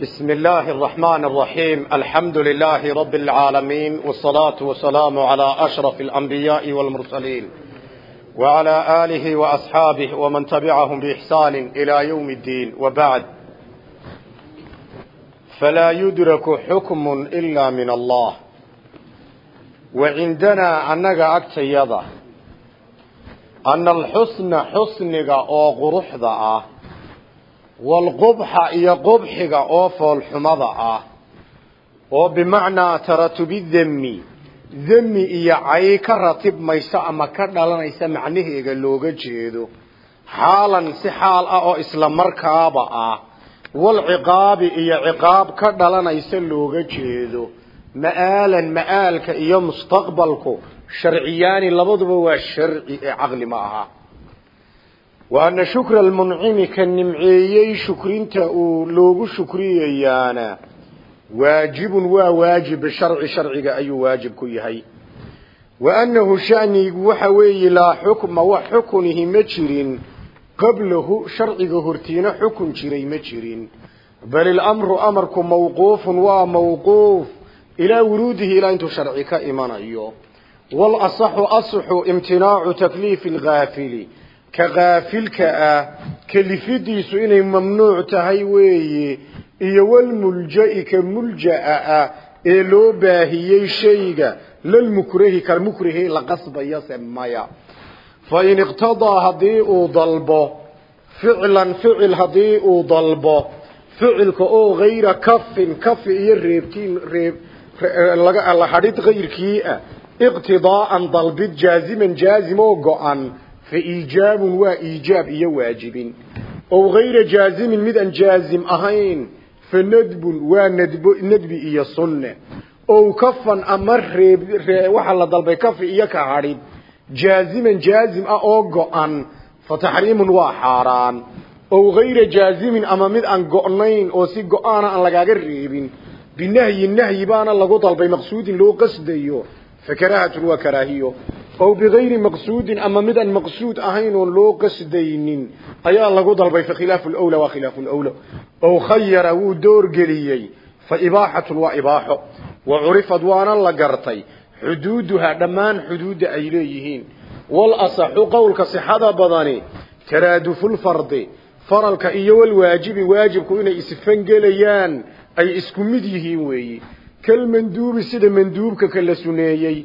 بسم الله الرحمن الرحيم الحمد لله رب العالمين والصلاة والسلام على أشرف الأنبياء والمرسلين وعلى آله وأصحابه ومن تبعهم بإحسان إلى يوم الدين وبعد فلا يدرك حكم إلا من الله وعندنا أنك أكتيضا أن الحسن حسنك أو قرح walqubxa iyo qubxiga oo foolxumada ah oo bimacnaa taratubi demi demi iyo cay ka ratibmaysa ama ka dhalanaysa macnaheega looga jeedo xaalan si xaal ah oo isla markaaba ah walciqaabi iyo ciqaab ka dhalanaysa looga jeedo ma'aalan ma'aalka iyo mustaqbalku sharciyaani labaduba waa sharci ee caqli ma aha wa ana shukra almuncimi ka nimceeyey shukrinta uu loogu shukriyayaana waajibun waa waajib bisharci sharciga ayuu waajib ku yahay wa annahu shanigu waxa weeye laa xukma wax xukunihi ma jirin qablahu sharciga hortiina xukun jiray ma jirin bal ilamru amarku mawquufun waa mawquuf ilaa ka ka ah kelifidiisu inay mamnuuc tahay weeye iyo walmulja'i ka mulja'a ah ee loo baahiyey shayga lalmukrahi kalmukrahi la qasbayo se maya. Fa in iqtadaa haddii uu dalbo ficlan ficil haddii uu dalbo ficilka oo hayra kafin kafi iyo reebtiin reeb la hadhid kayrkii ah iqtidaa'an dalbid jaaziman jaazim oo go-an fa iijaabun waa iijaab iyo waajibin ow hayra jaazimin mid aan jaazim ahayn fa nadbun waa nadbi iyo sunne ow kafan ama reeb waxaa la dalbay kafi iyo ka hadhid jaaziman jaazim ah oo go-an fa taxriimun waa xaaraan ow hayra jaazimin ama mid aan go-nayn oo si go'aana aan lagaaga ow bigayri maqsuudin ama mid aan maqsuud ahayn oon loo qasdaynin ayaa lagu dalbay fa khilaafu lwla waa khilaafu lwla ow khayara wuu doorgeliyey fa ibaaxatun waa ibaaxo. Wa curifad waana la gartay. Xuduuduhaa dhammaan xuduudda ay leeyihiin. Walasaxu qowlka sixada badani taraadufulfardi faralka iyo walwaajibi waajibku inay isfangelayaan ay isku mid yihiin weeyi. Kalmanduubi sida manduubka ka la suneeyey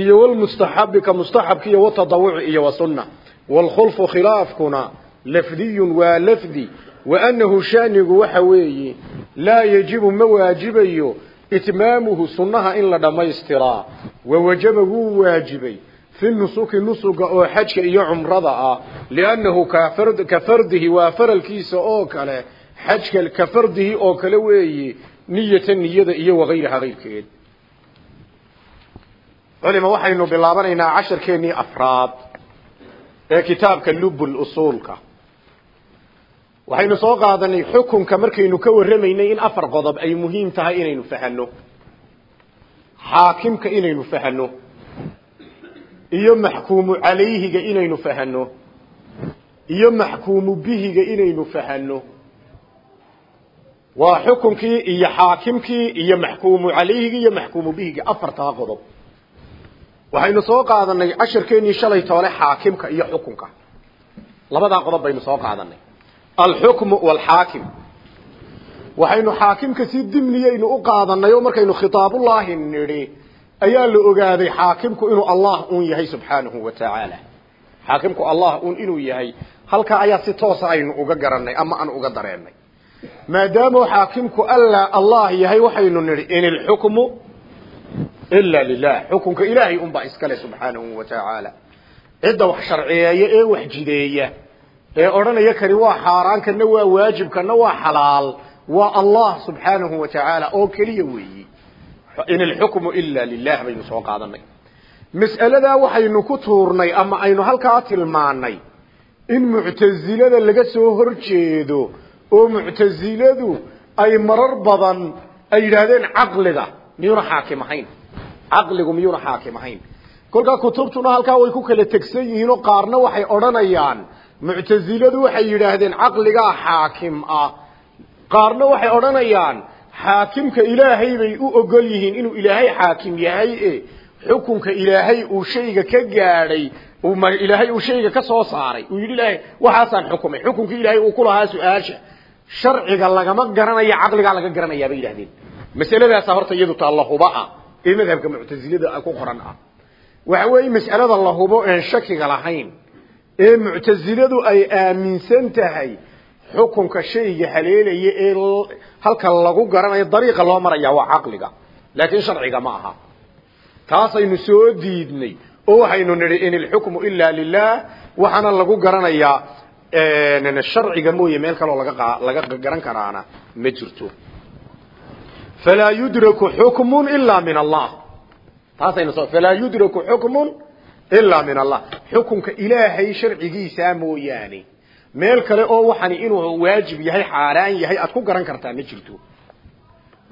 iyo walmustaxabi ka mustaxabka iyo watadawuci iyo wasunna waalkhulfu khilaafkuna lafdiyun waa lafdi wa annahu shanigu waxa weeye laa yajibu ma waajibayo itmaamuhu sunnaha in la dhammaystiraa wa wajaba waajibay fi nusuki nusuga oo xajka iyo cumrada ah liannahu ka fardihi waa faralkiisa oo kale xajka ka oo kale weeye niyata niyada iyo wagayraha kayrkeed culima waxaynu bilaabanaynaa casharkeennii afraad ee kitaabka lubul usuulka. Waxaynu soo qaadanay xukunka markaynu ka warramaynay in afar qodob ay muhiim tahay inaynu fahanno. Xaakimka inaynu fahanno. Iyo maxkuumu calayhiga inaynu fahanno. Iyo maxkuumu bihiga inaynu fahanno. Waa xukunkii iyo xaakimkii iyo maxkuumu calayhigi iyo maxkuumu bihigi afartaa qodob waxaynu soo qaadanay casharkeennii shalay toole xaakimka iyo xukunka. Labadaa qodob baynu soo qaadanay alxukmu waalxaakim waxaynu xaakimka si dimniyaynu u qaadanay oo markaynu khitaabullaahi nidhi ayaa la ogaaday xaakimku inuu allah un yahay subxaanahu wa tacaala xaakimku allah un inuu yahay halkaa ayaa si toosa aynu uga garanay ama aan uga dareennay. Maadaama xaakimku alla allah yahay waxaynu nidhi in ilxukmu ila lilah xukunka ilaahay unbaa iskale subxaanahu wa tacaala cidda wax sharciyeeya ee wax jideeya ee odhanaya kani waa xaaraan kana waa waajib kana waa xalaal waa allah subxaanahu wa tacaala oo keliya weeyi in ilxukmu ila lilah baynu soo qaadanay mas'aladaa waxaynu ku tuurnay ama aynu halkaa tilmaanay in muctasilada laga soo hor jeedo oo muctasiladu ay marar badan ay yidhaahdeen caqliga miyuuna xaakim caqligu miyuuna xaakim ahayn. Kolkaa kutubtuna halkaa way ku kala tegsan yihiinoo qaarna waxay odhanayaan muctasiladu waxay yidhaahdeen caqligaa xaakim ah. Qaarna waxay odhanayaan xaakimka ilaahay bay u ogol yihiin inuu ilaahay xaakim yahay e. Xukunka ilaahay uu shayga ka gaadhay ilaahay uu shayga ka soo saaray uu yidhi ilaahay waxaasaan xukumay xukunkii ilaahay uu ku lahaa su'aasha. Sharciga lagama garanayo caqligaa laga garanayaa bay yidhahdeen masaladaasa horta iyadu taa lahuba ah ee madhabka muctasilada ku qoran ah. Waxa weeye mas'alada la hubo een shakiga lahayn ee muctasiladu ay aaminsan tahay xukunka shayga haleelaya ee halka lagu garanayo dariiqa loo maraya waa caqliga laakiin sharciga ma aha. Taasaynu soo diidnay oo waxaynu nidhi in ilxukmu ila lilah waxaana lagu garanayaa sharciga mooye meel kaloo laga garan karaana ma jirto falaa yudraku xukmun ila min allah taasaynu falaa yudraku xukmun ila min allah xukunka ilaahay sharcigiisa mooyaane meel kale oo waxani inuu waajib yahay xaaraan yahay aad ku garan kartaa ma jirto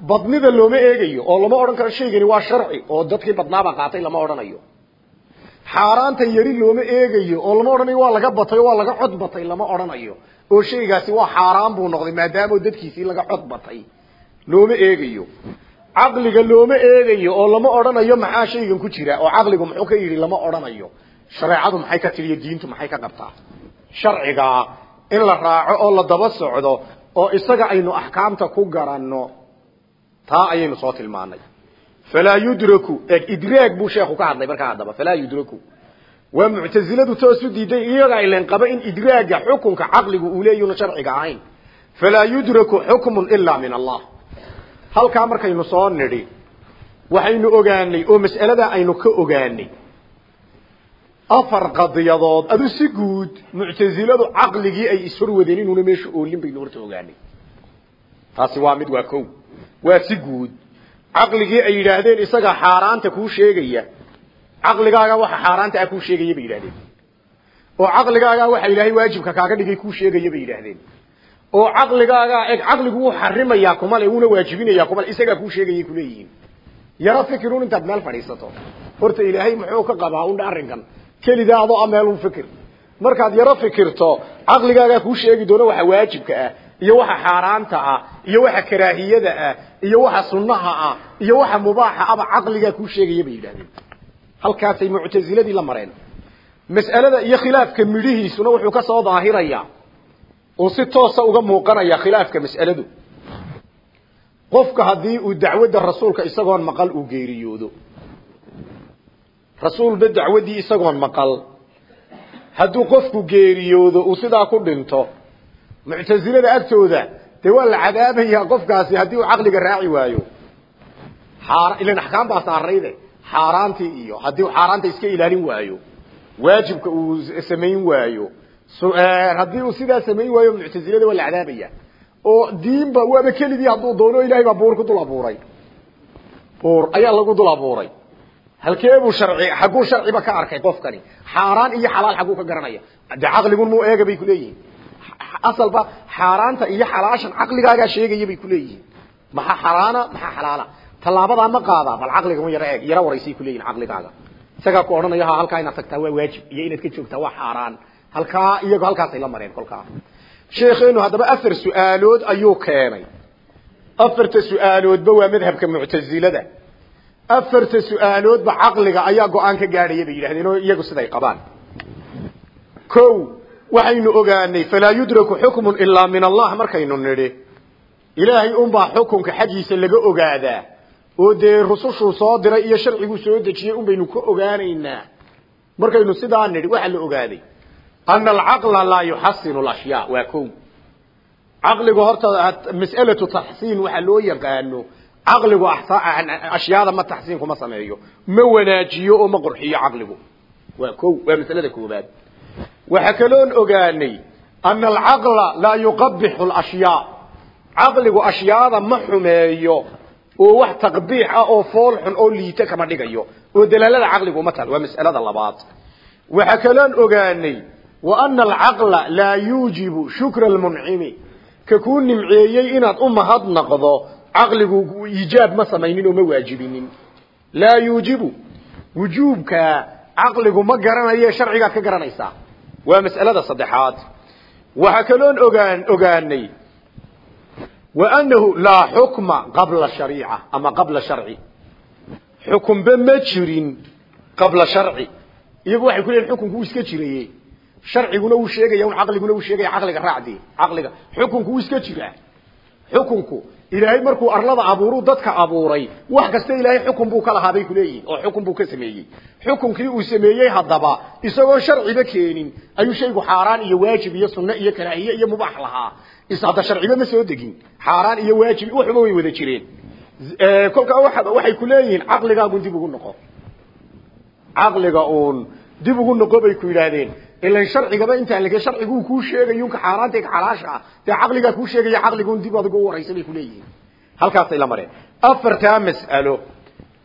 badnida looma eegayo oo lama odhan karo shaygani waa sharci oo dadkii badnaaba qaatay lama odhanayo xaaraanta yari looma eegayo oo lama odhanayo waa laga batay oo waa laga cod batay lama odhanayo oo shaygaasi waa xaaraan buu noqday maadaama dadkiisii laga cod batay looma eegayo. Caqliga looma eegayo oo lama odhanayo maxaa shaygan ku jira oo caqligu muxuu ka yidhi lama odhanayo. Shareecadu maxay ka tiriyo diintu maxay ka qabtaa? Sharcigaa in la raaco oo la daba socdo oo isaga aynu axkaamta ku garanno taa ayaynu soo tilmaanay. Falaa yudraku idraag buu sheekhu ka hadlay markaa haddaba falaa yudraku. Waa muctasiladu toosu diiday iyagaa ilen qaba in idraaga xukunka caqligu uu leeyahuna sharciga ahayn. Falaa yudraku xukmun ilaa min allah halkaa markaynu soo nidhi waxaynu ogaanay oo mas'aladaa aynu ka ogaanay afar qadiyadood adu si guud muctasiladu caqligii ay ishorwadeen inuuna meesha oolin baynu horta ogaanay. Taasi waa mid waa kow. Waa si guud. Caqligii ay yidhaahdeen isagaa xaaraanta kuu sheegaya caqligaaga waxa xaaraanta ah kuu sheegaya bay yidhahdeen oo caqligaaga waxa ilaahay waajibka kaaga dhigay kuu sheegaya bay yidhaahdeen oo caqligaaga eg caqligu wuu xarimayaa kuma le wuuna waajibinayaa kuma le isagaa kuu sheegayay kuleeyihiin yaro fikirun intaad meel fadhiisato. Horta ilaahay muxuu ka qabaa un arrinkan. Kelidaa adoo a meel un fikir. Markaad yaro fikirto caqligaagaa kuu sheegi doono waxa waajibka ah iyo waxa xaaraanta ah iyo waxa karaahiyada ah iyo waxa sunnaha ah iyo waxa mubaaxa aba caqligaa kuu sheegaya bay yidhahdeen halkaasay muctasiladii la mareen. Mas'alada iyo khilaafka midhihiisuna wuxuu ka soo daahirayaa uu si toosa uga muuqanaya khilaafka mas'aladu. Qofka haddii uu dacwadda rasuulka isagoon maqal uu geeriyoodo. Rasuulba dacwaddii isagoon maqal. Hadduu qofku geeriyoodo uu sidaa ku dhinto muctasilada agtooda dee waa la cadaabayaa qofkaasi haddii uu caqliga raaci waayo. Ilan axkaam baa saarayde xaaraantii iyo haddii xaaraanta iska ilaalin waayo waajibka uu samayn waayo haddii uu sidaa samayn waayo muctasilada waa la cadaabaya. Oo diinba waaba keligii hadduu doono ilahay baa buur ku dul abuuray. Buur ayaa lagu dul abuuray. Halkeebuu sharci xagguu sharciba ka arkay qofkani. Xaaraan iyo xalaal xagguu ka garanaya. De caqligun muu eega bay kuleeyihiin asalba xaaraanta iyo xalaashan caqligaagaa sheegaya bay kuleeyihiin maxaa xaraana maxaa xalaala. Tallaabadaa ma qaadaa bal caqliga un yara eeg yara waraysay kuleeyihin caqligaaga. Isagaa ku odhanaya ha halkaa inaad tagtaa waa waajib. Iyo inaad halkaa iyago halkaasay la mareen kolkaa. Sheekheenu haddaba afar su'aalood ayuu keenay. Afarta su'aaloodba waa madhabka muctasilada afarta su'aaloodba caqliga ayaa go'aan ka gaadhaya bay yidhahdeen oo iyagu siday qabaan. Ko waxaynu ogaanay falaa yudraku xukmun ilaa min allah markaynu nidhi ilaahay unbaa xukunka xaggiisa laga ogaadaa oo dee rusushuu soo diray iyo sharciguu soo dejiyey un baynu ka ogaanaynaa. Markaynu sidaa nidhi waxaa la ogaaday ana alcaqla laa yuxasinu alashyaa waa ko caqligu horta mas'alatu taxsiin waxaa loo yaqaano caqligu ashyaada ma taxsiin kuma sameeyo ma wanaajiyo oo ma qurxiyo caqligu waa ko waa masalada koobaad waxaa kaloon ogaanay ana alcaqla laa yuqabixu alashyaa caqligu ashyaada ma xumeeyo oo wax taqbiix ah oo fool xun oo liita kama dhigayo oo dalaalada caqligu uma taal waa mas'alada labaad waxaa kaloon ogaanay wa ana alcaqla laa yuujibu shukra almuncimi ka kuu nimceeyey inaad u mahadnaqdo caqligu iijaab ma samaynin oo ma waajibinin laa yuujibu wujuubka caqligu ma garanaye sharcigaad ka garanaysaa waa mas'alada saddexaad waxaa kaloon ogaan ogaanay wa annahu laa sharciguna uu sheegaya un caqliguna uu sheegaya caqliga raacdi caqliga. Xukunku uu iska jiraa. Xukunku ilaahay markuu arlada abuuruu dadka abuuray wax kasta ilaahay xukun buu ka lahaa bay kuleeyihin oo xukun buu ka sameeyey. Xukunkii uu sameeyey haddaba isagoo sharciba keenin ayuu shaygu xaaraan iyo waajib iyo sunno iyo karaahiye iyo mubaax lahaa. Is hadda sharciba ma soo degin. Xaaraan iyo waajib waxba way wada jireen. Kolkaa waxay ku leeyihiin caqligaagun dib ugu noqo. Caqliga uun dib ugu noqo bay ku yidhaahdeen. Ilan sharcigaba intaan lage sharcigu kuu sheegayo ka xaaraanta xalaasha ah dee caqligaa kuu sheegaya caqligun dib adigu u waraysa bay ku leeyihiin. Halkaasay la mareen. Afartaa mas'alo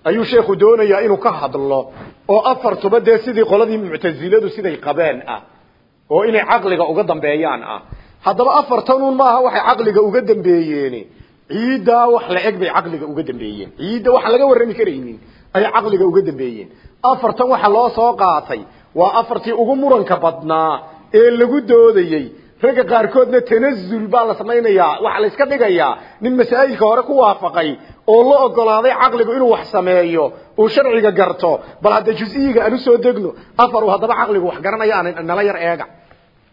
ayuu sheekhu doonayaa inuu ka hadlo oo afartuba dee sidii qoladii muctaziladu siday qabeen ah oo inay caqliga uga dambeeyaan ah. Haddaba afartanuun maaha waxay caqliga uga dambeeyeen. Ciiddaa wax la eg bay caqliga uga dambeeyeen. Ciidda waxaan laga warrami karaynin ayay caqliga uga dambeeyeen afartan waxa loo soo qaatay waa afartii ugu muranka badnaa ee lagu doodayey. Ragga qaarkoodna tanazul baa la samaynayaa waxaa la iska dhigayaa nin masaa'ilka hore ku waafaqay oo la ogolaaday caqligu inuu wax sameeyo uu sharciga garto. Bal hadda jus-iyiga aan u soo degno afar uu haddaba caqligu wax garanaya aan nala yar eega.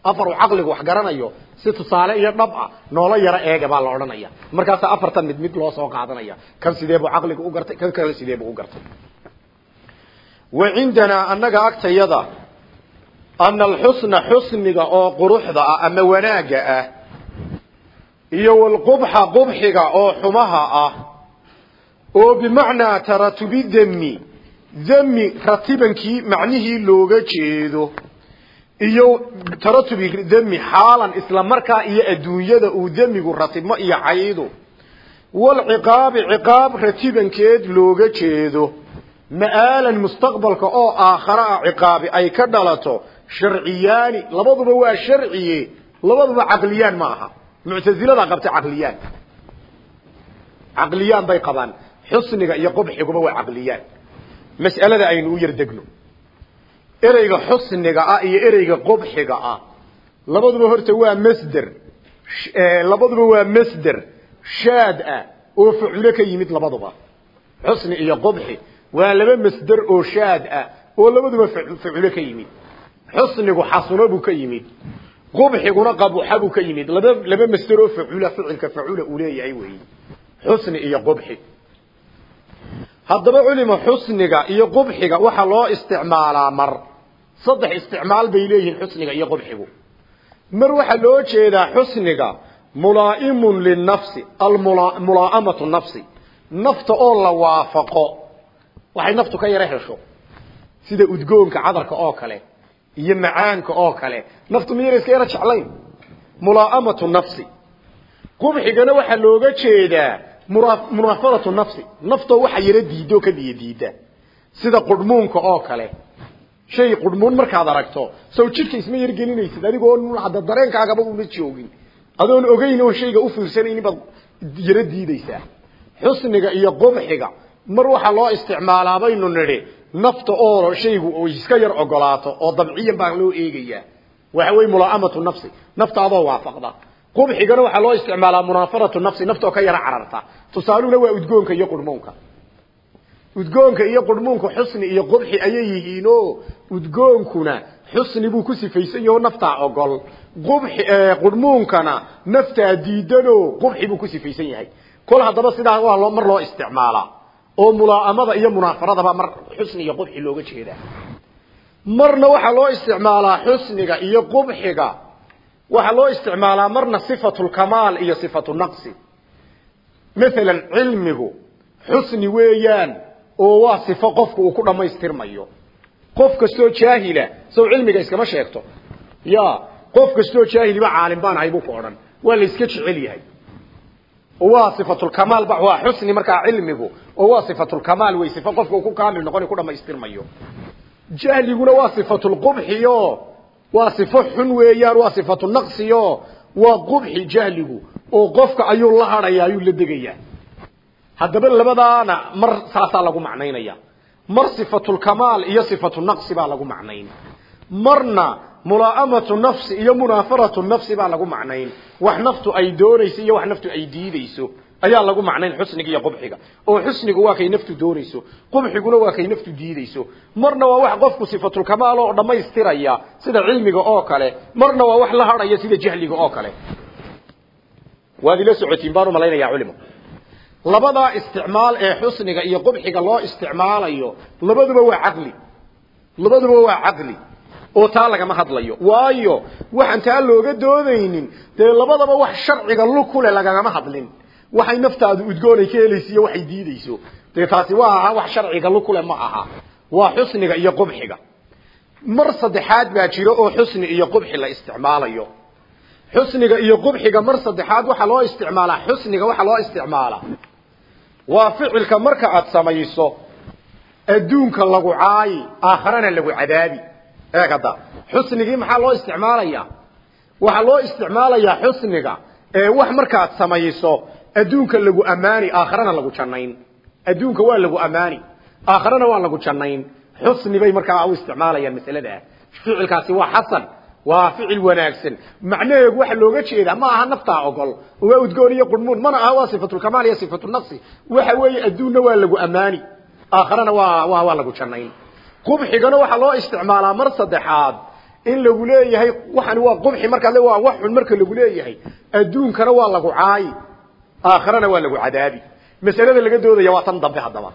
Afar uu caqligu wax garanayo si tusaale iyo dhab ah noola yaro eega baa la odhanaya. Markaasaa afartan mid mid loo soo qaadanaya. Kan sidee buu caqligu u gartay kan kale sidee buu u gartay wa cindanaa annaga agtayada ana alxusna xusniga oo quruxda ah ama wanaagga ah iyo walqubxa qubxiga oo xumaha ah oo bimacnaa taratubi demi demi ratibankii macnihii looga jeedo iyo taratubi demi xaalan isla markaa iyo adduunyada uu demigu ratibmo iyo caydu walciqaabi ciqaab ratibankeed looga jeedo ma'aalan mustaqbalka oo aakhare ah ciqaabi ay ka dhalato sharciyaani labaduba waa sharciye labaduba caqliyaan ma aha. Muctaziladaa qabta caqliyaan. Caqliyaan bay qabaan. Xusniga iyo qubxiguba waa caqliyaan. Mas'alada aynu u yar degno. Ereyga xusniga ah iyo ereyga qubxiga ah labaduba horta waa masder labaduba waa ah oo ka yimid labaduba. Xusni iyo qubxi waa laba masder oo shaad ah oo labaduba faculo ka yimid. Xusnigu xasuno buu ka yimid. Qubxiguna qabuxa buu ka yimid. Laba laba masder oo facula ficilka facula uu leeyahay weeyi xusni iyo qubxi. Haddaba culima xusniga iyo qubxiga waxaa loo isticmaalaa mar. Saddex isticmaal bay leeyihiin xusniga iyo qubxigu. Mar waxaa loo jeedaa xusniga mulaa'imun waxay naftu ka yaro hesho. Sida udgoonka cadarka oo kale iyo macaanka oo kale. Naftu miyayna iska yaro jeclayn? Mulaa'amatu nafsi. Qubxigana waxaa looga jeedaa munaafadatu nafsi. Naftoo waxa yaro diidoo ka diida. Sida qudhmuunka oo kale. Shay qudhmuun markaad aragto sow jidhka isma yargelinaysid adigoo hadda dareenkaagaba una joogin. Adoon ogeyn oo shayga u fiirsanaynin baad yaro diidaysaa. Xusniga iyo qubxiga mar waxaa loo isticmaalaa baynu nidhi nafta oo shaygu iska yar ogolaato oo dabciyan baa loo eegayaa. Waxa weye mulaa'amatu nafsi naftaadoo waafaqda. Qubxigana waxaa loo isticmaalaa munaafaratu nafsi naftoo ka yaro cararta. Tusaaluhuna waa udgoonka iyo qurhmuunka udgoonka iyo qurhmuunka xusni iyo qubxi ayay yihiinoo udgoonkuna xusni buu ku sifaysan yaho naftaa ogol. Qurhmuunkana naftaa diidanoo qubxi buu ku sifaysan yahay. Kol haddaba sidaa waa mar loo isticmaalaa oo mulaa'amada iyo munaafaradaba mar xusni iyo qubxi looga jeedaa marna waxaa loo isticmaalaa xusniga iyo qubxiga. Waxaa loo isticmaalaa marna sifatu lkamaal iyo sifatu naqsi. Maalan cilmigu xusni weeyaan oo waa sifo qofku uu ku dhammaystirmayo. Qof kastoo jaahila sow cilmiga iskama sheegto. Ya qof kastoo jaahiliba caalim baan ahay buu ku odhan. Waa la iska jecel yahay waa sifatulkamaal ba waa xusni markaa cilmigu. Oo waa sifatulkamaal wey sifo qofka uu ku kaamil noqon ku dhammaystirmayo jahliguna waa sifatulqubxiyo waa sifo xun weeyaan waa sifatu naqsiyo waa qubxi jahligu oo qofka ayuu la hadhaya ayuu la degayaa. Haddaba labadaana mar saasaa lagu macnaynaya. Mar sifatulkamaal iyo sifatu naqsi baa lagu macnayn. Marna mulaa'amatu nafsi iyo munaafaratu nafsi baa lagu macnayn. Wax naftu ay doonayso iyo wax naftu ay diidayso ayaa lagu macnayn xusniga iyo qubxiga. Oo xusnigu waa kay naftu doonayso qubxiguna waa kay naftu diidayso. Marna waa wax qofku sifatulkamaal oo dhammaystiraya sida cilmiga oo kale marna waa wax la hadhaya sida jahliga oo kale. Waad ila socotiin baan u malaynayaa culimo labadaa isticmaal ee xusniga iyo qubxiga loo isticmaalayo labaduba waa caqli. Labaduba waa caqli oo taa lagama hadlayo. Waayo waxaan taa looga doodaynin. Dee labadaba wax sharciga lug ku leh lagagama hadlin. Waxay naftaadu udgoonay ka helayso iyo waxay diidayso. Dee taasi waa aha wax sharciga lug ku ma aha. Waa xusniga iyo qubxiga. Mar saddexaad baa jiro oo xusni iyo qubxi la isticmaalayo. Xusniga iyo qubxiga mar saddexaad waxaa loo isticmaalaa. Xusniga waxaa loo isticmaalaa. Waa ficilka marka aad samayso adduunka lagu caayi aakharana lagu cadaabi eeg hadda xusnigii maxaa loo isticmaalayaa? Waxaa loo isticmaalayaa xusniga ee wax markaad samayso adduunka lagu ammaani aakharana lagu jannayn. Adduunka waa lagu ammaani aakharana waa lagu jannayn. Xusni bay markaa u isticmaalayaan masalada. Ficilkaasi waa xasan waa ficil wanaagsan. Macnaheedu waxa looga jeedaa ma aha naftaa ogol. Waa udgoon iyo qurmuun mana aha waa sifatulkamaal iyo sifatunaqsi waxa weeye adduunna waa lagu ammaani aakharana waa qubxigana waxaa loo isticmaalaa mar saddexaad. In lagu leeyahay waxani waa qubxi markaa le waa wax xun marka lagu leeyahay. Adduunkana waa lagu caayi aakharana waa lagu cadaabi. Masalada laga doodaya waa tan dambe haddaba.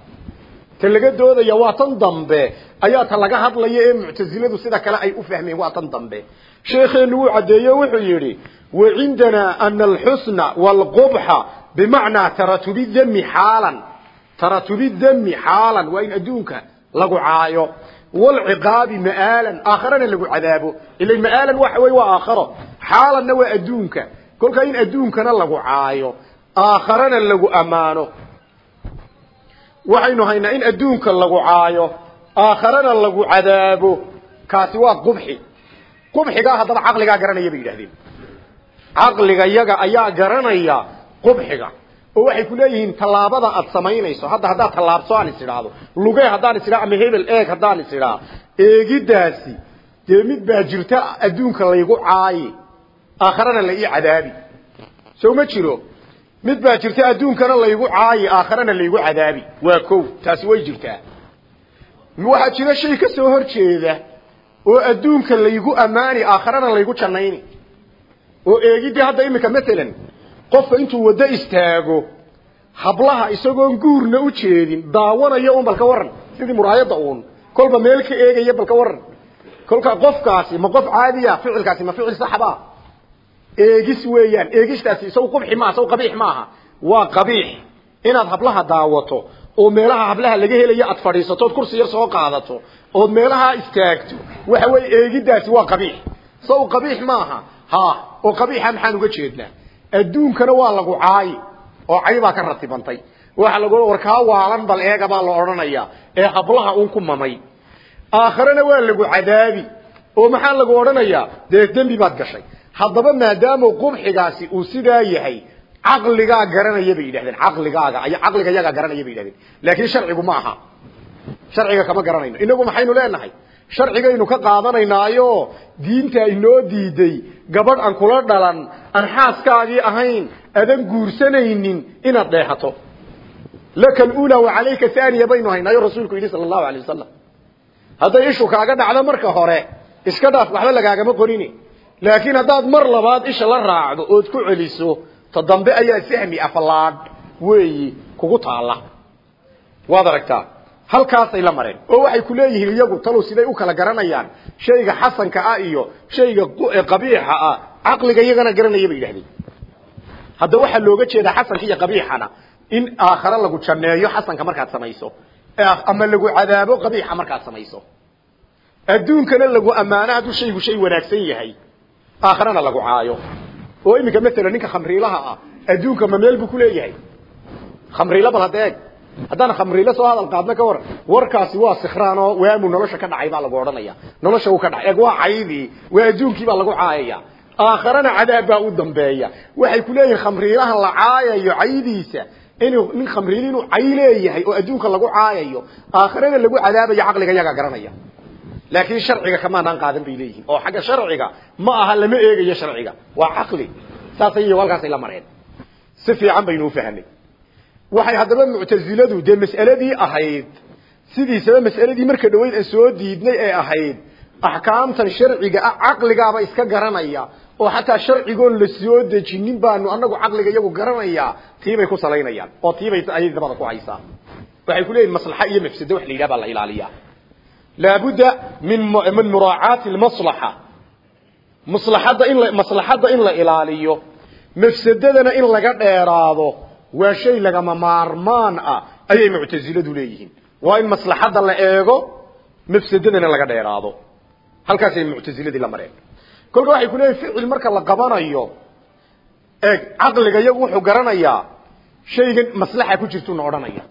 Ta laga doodaya waa tan dambe ayaa ta laga hadlaya ee muctasiladu sida kale ay u fahmeen waa tan dambe. Sheekheenu wuu caddeeye wuxuu yidhi wacindanaa ana alxusna waalqubxa bimacnaa taratubi dami xaalan. Taratubi dami xaalan waa in adduunka lagu caayo walciqaabi ma'aalan aakharana lagu cadaabo. Ila ma'aalan waxa wey waa aakharo. Xaalanna waa adduunka. Kolkaa in adduunkana lagu caayo aakharana lagu ammaano. Waxaynu haynaa in adduunka lagu caayo aakharana lagu cadaabo. Kaasi waa qubxi. Qubxigaa haddaba caqligaa garanaya bay yidhahdeen caqliga yaga ayaa garanaya qubxiga oo waxay ku leeyihiin tallaabada aad samaynayso. Hadda haddaad tallaabso aan is idhaahdo lugee haddaan is idhaa ama hebel eeg haddaan is idhaa eegiddaasi dee mid baa jirta adduunka laygu caayi aakharana la ii cadaabi. Soo ma jiro? Mid baa jirta adduunkana laygu caayi aakharana laygu cadaabi. Waa kow taasi way jirtaa. Waxaa jira shay ka soo hor jeeda oo adduunka laygu ammaani aakharana laygu jannayni. Oo eegiddii hadda iminka matalan qofka intuu waddo istaago hablaha isagoon guurna u jeedin daawanayo un balka waran sidii muraayadda uun. Kolba meel ka eegaya balka waran kolka qofkaasi ma qof caadiya ficilkaasi ma ficil saxba eegis weeyaan eegistaasi isagu qubxi maaha isagu qabiix maaha. Waa qabiix. Inaad hablaha daawato oo meelaha hablaha laga helayo aad fadhiisato ood kursi yar soo qaadato ood meelaha istaagto waxa weeye eegiddaasi waa qabiix. Isagu qabiix maaha. Ha oo qabiixa maxaan uga jeednaa adduunkana waa lagu caayi oo caybaa ka ratibantay. Waxa lagu war kaa waalan bal eega baa la odhanayaa ee hablaha uun ku mamay. Aakharena waa lagu cadaabi oo maxaa lagu odhanayaa dee dembi baad gashay. Haddaba maadaama qubxigaasi uu sidaa yahay caqligaa garanaya bay yidhahdeen caqligaaga ay caqliga yagaa garanaya bay yidhahdeen. Laakiin sharcigu ma aha. Sharciga kama garanayno inagu maxaynu leenahay sharcigaynu ka qaadanaynaayo diinta inoo diiday gabadh aan kula dhalan aan xaaskaagii ahayn adan guursanaynin inaad dheehato. Laka alula wa calayka thaniya baynu haynaayo rasuulku yidhi sala allahu alay wasalam hadday ishu kaaga dhacdo marka hore iska dhaaf waxba lagaagama qorini laakiin haddaad mar labaad isha la raacdo ood ku celiso ta dambe ayaa sahmi afalaadh weeyi kugu taalla. Waad aragtaa halkaasay la mareen. Oo waxay ku leeyihiin iyagu talow siday u kala garanayaan shayga xasanka ah iyo shayga qabiixa ah caqliga iyagana garanaya bay yidhahdeen. Hadda waxaa looga jeedaa xasanka iyo qabiixana in aakhare lagu janneeyo xasanka markaad samayso ama lagu cadaabo qabiixa markaad samayso. Adduunkana lagu ammaano hadduu shaygu shay wanaagsan yahay aakharana lagu caayo. Oo iminka maalan ninka khamriilaha ah adduunka ma meel buu ku leeyahay? Khamriila bal hadda eeg haddaan khamriile soo hadal qaadno ka waran warkaasi waa sikraan oo waamu nolosha ka dhacay baa lagu odhanaya. Nolosha uu ka dhacay. Eeg waa caydii waa adduunkii baa lagu caayaya. Aakharana cadaab baa u dambeeya. Waxay ku leeyihiin khamriilaha la caayayo caydiisa. Inuu nin khamriili inuu cay oo adduunka lagu caayayo aakharana lagu cadaabayo caqliga yagaa garanaya. Laakiin sharciga kamaanaan qaadan bay leeyihiin. Oo xagga sharciga ma aha lama eegayo sharciga. Waa caqli. Saasay iyo halkaasay mareen. Si fiican baynu u waxay haddaba muctasiladu dee mas'aladii ahayd. Sidiisaba mas'aladii marka dhaweyd aan soo diidnay ee ahayd. Axkaamtan sharciga ah caqligaaba iska garanaya. Oo xataa sharcigoon la soo dejinin baanu anagu caqliga iyagu garanayaa tiibay ku salaynayaan. Oo tiibay ayay dabada ku haysaa. Waxay ku leeyihiin maslaxa iyo mafsado wax la la ilaaliyaa. Laabudda min min muraacaati lmaslaxa maslaxadda in la maslaxadda in la ilaaliyo. Mafsadadana in laga dheeraado waa shay lagama maarmaan ah. Ayay muctasiladu leeyihiin. Waa in maslaxadda la eego mafsadadana laga dheeraado. Halkaasay muctasiladii la mareen. Kolka waxay ku leeyihiin ficil marka la qabanayo eeg caqliga iyagu wuxuu garanayaa shaygan maslaxa ku jirtuuna odhanaya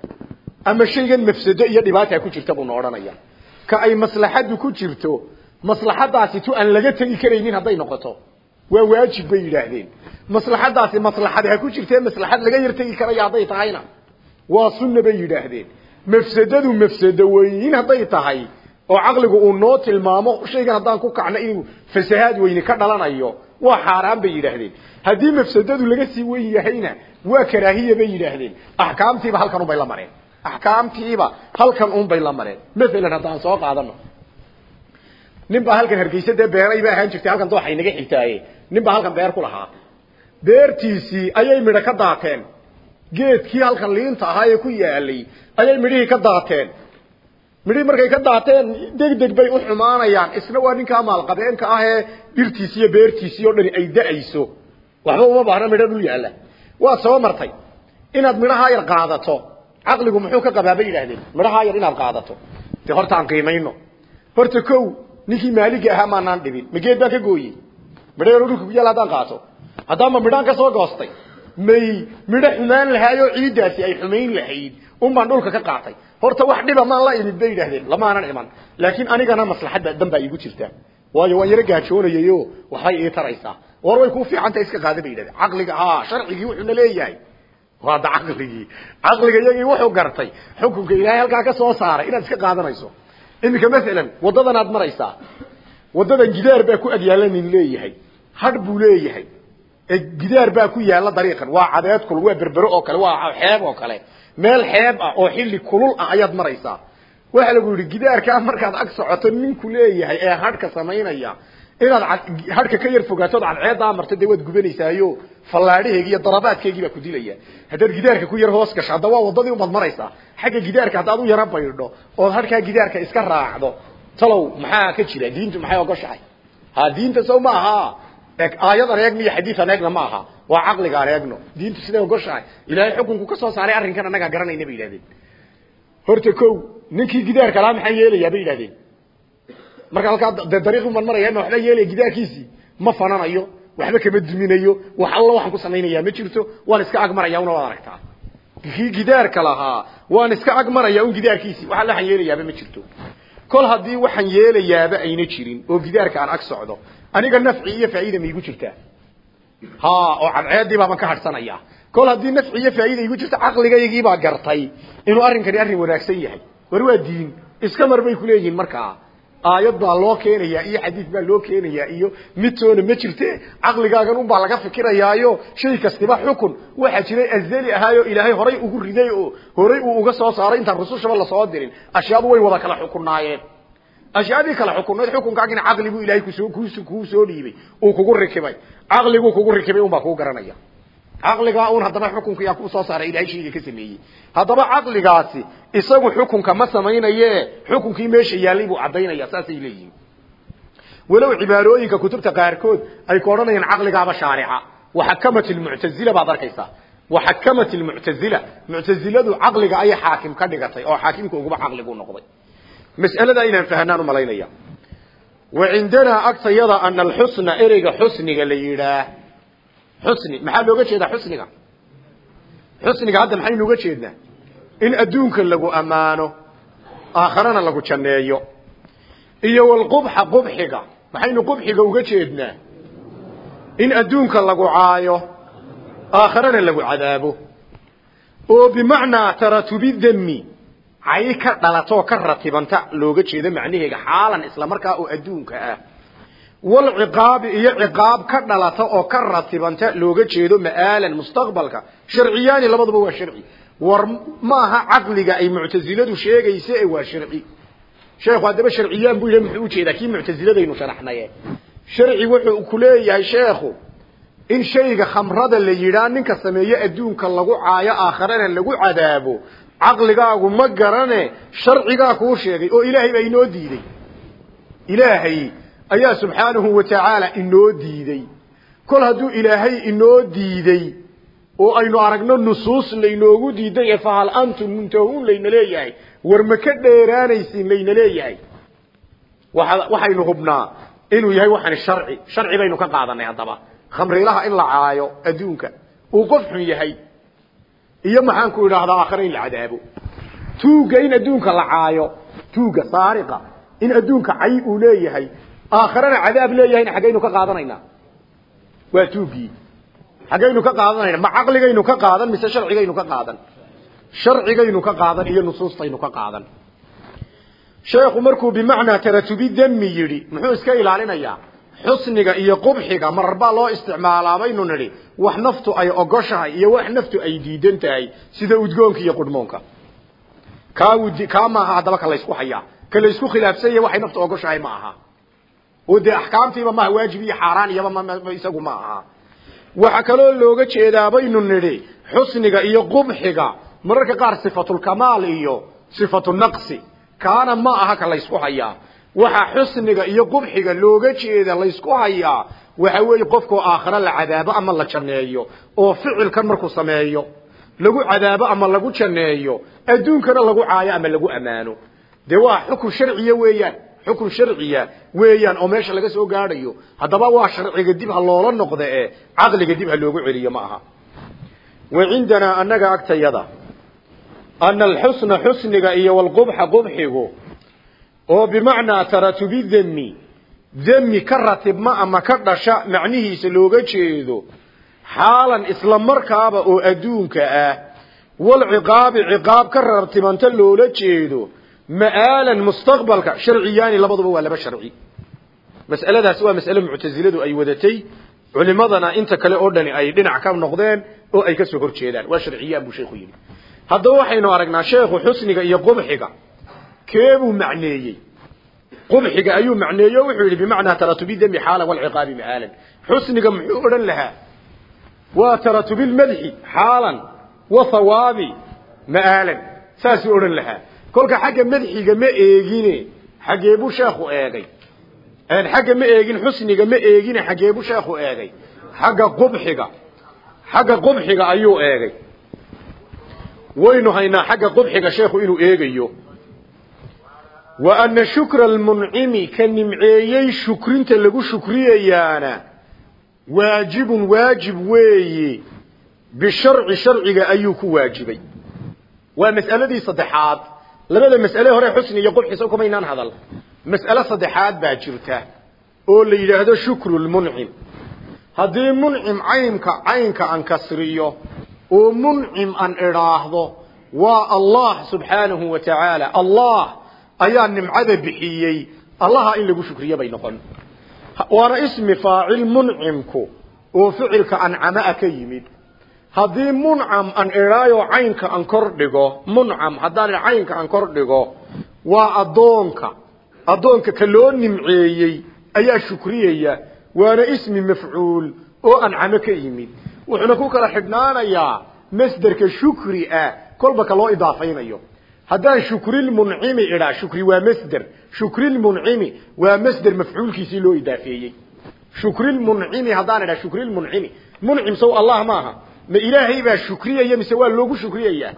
ama shaygan mafsado iyo dhibaata ku jirta buuna odhanaya ka ay maslaxaddu ku jirto maslaxadaasi tu aan laga tegi karaynin hadday noqoto. Waa waajib bay yidhaahdeen maslaxadaasi maslaxad ha ku jirtee maslaxad laga yar tegi karaya hadday tahayna. Waa sunna bay yidhaahdeen. Mafsadadu mafsado weyn hadday tahay oo caqligu uu noo tilmaamo shaygan haddaan ku kacno inuu fasahaad weyni ka dhalanayo waa xaaraan bay yidhaahdeen. Haddii mafsadadu laga sii weyn yahayna waa karaahiya bay yidhaahdeen. Axkaamtiiba halkan unbay la mareen. Axkaamtiiba halkan unbay la mareen. Maalan haddaan soo qaadano. Nin halkan hargeysa beeray ba ahaan jirtay halkan dooxay naga xigtaaye nin halkan beer ku lahaa beertiisii ayay midho ka daateen. Geedkii halkan liinta ahaa ee ku yaalay ayay midhihii ka daateen. Midhihii markay ka daateen deg deg bay u xumaanayaan. Isna waa ninkaa maalqabeenka ah ee dhirtiisi iyo beertiisii oo dhani ay da'ayso. Waxba uma baahna midho dhul yaalla. Waad soo martay. Inaad midhahaa yar qaadato. Caqligu muxuu ka qabaa bay yidhaahdeen. Midhahaa yar inaad qaadato. Dee horta aan qiimayno. Horta kow ninkii maaliga ahaa maanaan dhibin. Ma geed baan ka gooyey. Midho dhulka ku yaalla haddaan qaato haddaanba midhaan ka soo goostay may midho xumaan lahaayoo ciiddaasi ay xumayn lahayd un baan dhulka ka qaatay horta wax dhiba maan la imid bay yidhahdeen lamaanan iman laakiin anigana maslaxadda dan baa iigu waayo waan yaro gaajoonayayo waxbay ii taraysaa war way kuu fiicantahay iska qaada bay yidhahdeen caqliga haa sharcigii wuxuuna leeyahay waada caqligii caqliga iyagii wuxuu gartay xukunka ilaahay halkaa ka soo saaray inaad iska qaadanayso iminka masalan waddadan aad maraysaa waddadan gidaar baa ku agyaalla nin leeyahay hadh leeyahay gidaar baa ku yaalla dariiqan. Waa cadeed kulul waa berbero oo kale waa xeeb oo kale. Meel xeeb ah oo xilli kulul ah ayaad maraysaa. Waxaa lagu yidhi gidaarkaa markaad ag socoto ninku leeyahay ee hadhka samaynaya inaad hadhka ka yar fogaatood cadceedaa marto dee waad gubanaysaayo fallaadhaheegi iyo darabaadkeegii baa ku dilaya. Haddaad gidaarka ku yar hoos gasho hadda waa waddadii umaad maraysaa. Xagga gidaarka haddaad u yaro baydho ood hadhkaa gidaarka iska raacdo talow maxaa ka jira? Diintu maxay ogoshahay? Ha diinta sow ma aha aayad aan eegno iyo xadiid aan eegna ma aha. Waa caqliga aan eegno diintu siday ogoshahay ilaahay xukunku ka soo saaray arrinkan annagaa garanayna bay yidhahdeen horta kow ninkii gidaarka lahaa maxaa yeelayaa bay yidhahdeen marka halkaa de dariiq uman maraya ma waxba yeelaya gidaarkiisii ma fananayo waxba kama duminayo wax alla waxaan ku samaynayaa ma jirto waan iska ag maraya una waad aragtaa. Kii gidaarka lahaa waan iska ag maraya un gidaarkiisii wax alla waxaan yeelayaaba ma jirto. Kol haddii waxaan yeelayaaba ayna jirin oo gidaarka aan ag socdo aniga nafci iyo faa'iida ma igu jirtaa? Ha oo cadceedii baaban ka hadhsanaya kol haddii nafci iyo faa'iida igu jirta caqligaygii baa gartay inuu arrinkani arrin wanaagsan yahay. War waa diin. Iska mar bay kuleeyihiin markaa aayad baa loo keenayaa iyo xadiid baa loo keenayaa iyo midtoona ma jirte. Caqligaagan un baa laga fikirayaayo. Shay kastiba xukun. Waxaa jiray azali ahaayo ilaahay horay ugu riday oo horay uu uga soo saaray intaan rusushaba la soo dirin. Ashyaadu way wada kala xukunaayeen ashyaadii kala xukunayd xukunkaagina caqli buu ilaahay ku soo kuu soo dhiibay. Uu kugu rikibay. Caqliguu kugu rikibay un baa kuu garanaya. Caqligaa un haddaba xukunka yaa ku soo saaray ilahay shayga ka sameeyey. Haddaba caqligaasi isagu xukunka ma samaynaye xukunkii meesha yaallay buu caddaynaya saasay leeyihiin. Walow cibaarooyinka kutubta qaarkood ay ku odhanayaan caqligaaba shaarica. Waxakamat ilmuctazila baad arkaysaa. Waxakamat ilmuctazila muctaziladu caqliga ayay xaakim ka dhigatay oo xaakimka uguba caqligu noqday mas'alada inaan fahanaan u malaynaya. Wa cindanaa agtayada ana alxusna ereyga xusniga la yidhaah. Xusni maxaa looga jeedaa xusniga? Xusniga hadda maxaynu uga jeednaa? In adduunka lagu ammaano aakharana lagu janneeyo. Iyo walqubxa qubxiga maxaynu qubxiga uga jeednaa? In adduunka lagu caayo aakharana lagu cadaabo oo bimacnaa taratubi dami cay ka dhalatoo ka ratibanta looga jeedo macnaheega xaalan isla markaa oo adduunka ah. Wal ciqaabi iyo ciqaab ka dhalata oo ka ratibanta looga jeedo ma'aalan mustaqbalka. Sharciyaani labaduba waa sharci. War maaha caqliga ay muctasiladu sheegaysa ee waa sharci. Sheekhu haddaba sharciyaan buu yahay muxuu u jeedaa kii muctasiladaynu sharaxnaye? Sharci wuxuu ku leeyahay sheekhu in shayga khamrada la yidhaa ninka sameeye adduunka lagu caayo aakharana lagu cadaabo caqligaagu ma garane sharcigaa kuu sheegay oo ilaahay baa inoo diiday. Ilaahay ayaa subxaanahu wa tacaala inoo diiday. Kol hadduu ilaahay inoo diiday oo aynu aragno nusuus laynoogu diiday ee fahal antum muntahuun layna leeyahay war ma ka dheeraanaysin layna leeyahay. Waxaynu hubnaa inuu yahay waxani sharci. Sharci baynu ka qaadanay haddaba. Khamrilaha in la caayo adduunka. Uu qof xun yahay iyo maxaan ku idhaahdaa aakhare in la cadaabo tuugga in adduunka la caayo. Tuugga saariqa. In adduunka cay uu leeyahay. Aakharena cadaab leeyahayna xaggaynu ka qaadanaynaa. Waa tuuggii xaggaynu ka qaadanayna ma caqligaynu ka qaadan mise sharcigaynu ka qaadan? Sharcigaynu ka qaadan iyo nusuustaynu ka qaadan. Sheekhu markuu bimacnaa taratubi dami yidhi. Muxuu iska ilaalinayaa xusniga iyo qubxiga marar loo isticmaalaa baynu nidhi wax naftu ay ogoshahay iyo wax naftu ay diidan tahay sida udgoonka iyo qudhmoonka. Kaa maaha haddaba ka laysku hayaa. Ka laysku khilaafsan yahay waxay naftu ogoshahay ma aha. Oo axkaamtiiba maaha waajib iyo xaaraan iyaba isagu ma aha. Waxa kaloo looga jeedaa baynu nidhi xusniga iyo qubxiga mararka qaar sifatulkamaal iyo sifatunaqsi kaana ma aha ka laysku hayaa waxa xusniga iyo qubxiga looga jeeda laysku hayaa waxa weeye qofkoo aakhare la cadaabo ama la janneeyo oo ficilkan markuu sameeyo. Lagu cadaabo ama lagu janneeyo adduunkana lagu caayo ama lagu ammaano. Dee waa xukun sharciya weeyaan xukun sharciya weeyaan oo meesha laga soo gaadhayo. Haddaba waa sharciga dib ha loola noqda ee caqliga dib ha loogu celiyo ma aha. Wa cindanaa annaga agtayada ana alxusna xusniga iyo walqubxa qubxigu oo bimacnaa taratubi demi demi ka ratibma ama ka dhasha macnihiisa looga jeedo xaalan isla markaaba oo adduunka ah walciqaabi ciqaab ka ratibanta loola jeedo ma'aalan mustaqbalka sharciyaani labaduba waa laba sharci. Mas'aladaasi waa mas'ale muctasiladu ay wadatay culimadana inta kale oo dhani ay dhinac ka noqdeen oo ay ka soo hor jeedaan waa sharciyaan buu sheekhu yidhi. Haddaba waxaynu aragnaa sheekhu xusniga iyo qubxiga keebuu macneeyey. Qubxiga ayuu macneeyey wuxuu yidhi bimacnaa taratubi demi xaalan walciqaabi ma'aalan xusniga muxuu odhan lahaa waa taratubi lmadxi xaalan wa hawaabi ma'aalan. Saasuu odhan lahaa. Kolka xagga madxiga ma eegine xaggee buu sheekhu eegay. Xagga ma eegin xusniga ma eegine xaggee buu sheekhu eegay. Xagga qubxiga xagga qubxiga ayuu eegay. Waynu haynaa xagga qubxiga sheekhu inuu eegayo wa ana shukra almuncimi ka nimceeyey shukrinta lagu shukriyayaana waajibun waajib weeye bisharci sharciga ayuu ku waajibay. Waa mas'aladii saddexaad. Labada mas'ale hore xusni iyo qubxisa kumaynaan hadal. Mas'ale saddexaad baa jirta oo la yidhaahdo shukru lmuncim haddii muncim caynka caynka aan kasriyo oo muncim ayaa nimcada bixiyey. Allaha in lagu shukriyo bay noqon. Waana ismi faacil muncimku oo ficilka ancama ka yimid. Haddii muncam aan idhaayo caynka aan kor dhigo muncam haddaan caynka aan kor dhigo waa addoonka. Addoonka ka loo nimceeyey ayaa shukriyaya. Waana ismi mafcuul oo ancamo ka yimid. Wuxuuna ku kala xidhnaanayaa masderka shukri ah kolba ka loo idaafaynayo haddaan shukrilmuncimi idhaa shukri waa masder. Shukrilmuncimi waa masder mafcuulkiisii loo idaafeeyey. Shukrilmuncimi haddaan idhaa shukrilmuncimi muncim sow allah maaha ma ilaahay baa shukriyaya mise waa loogu shukriyayaa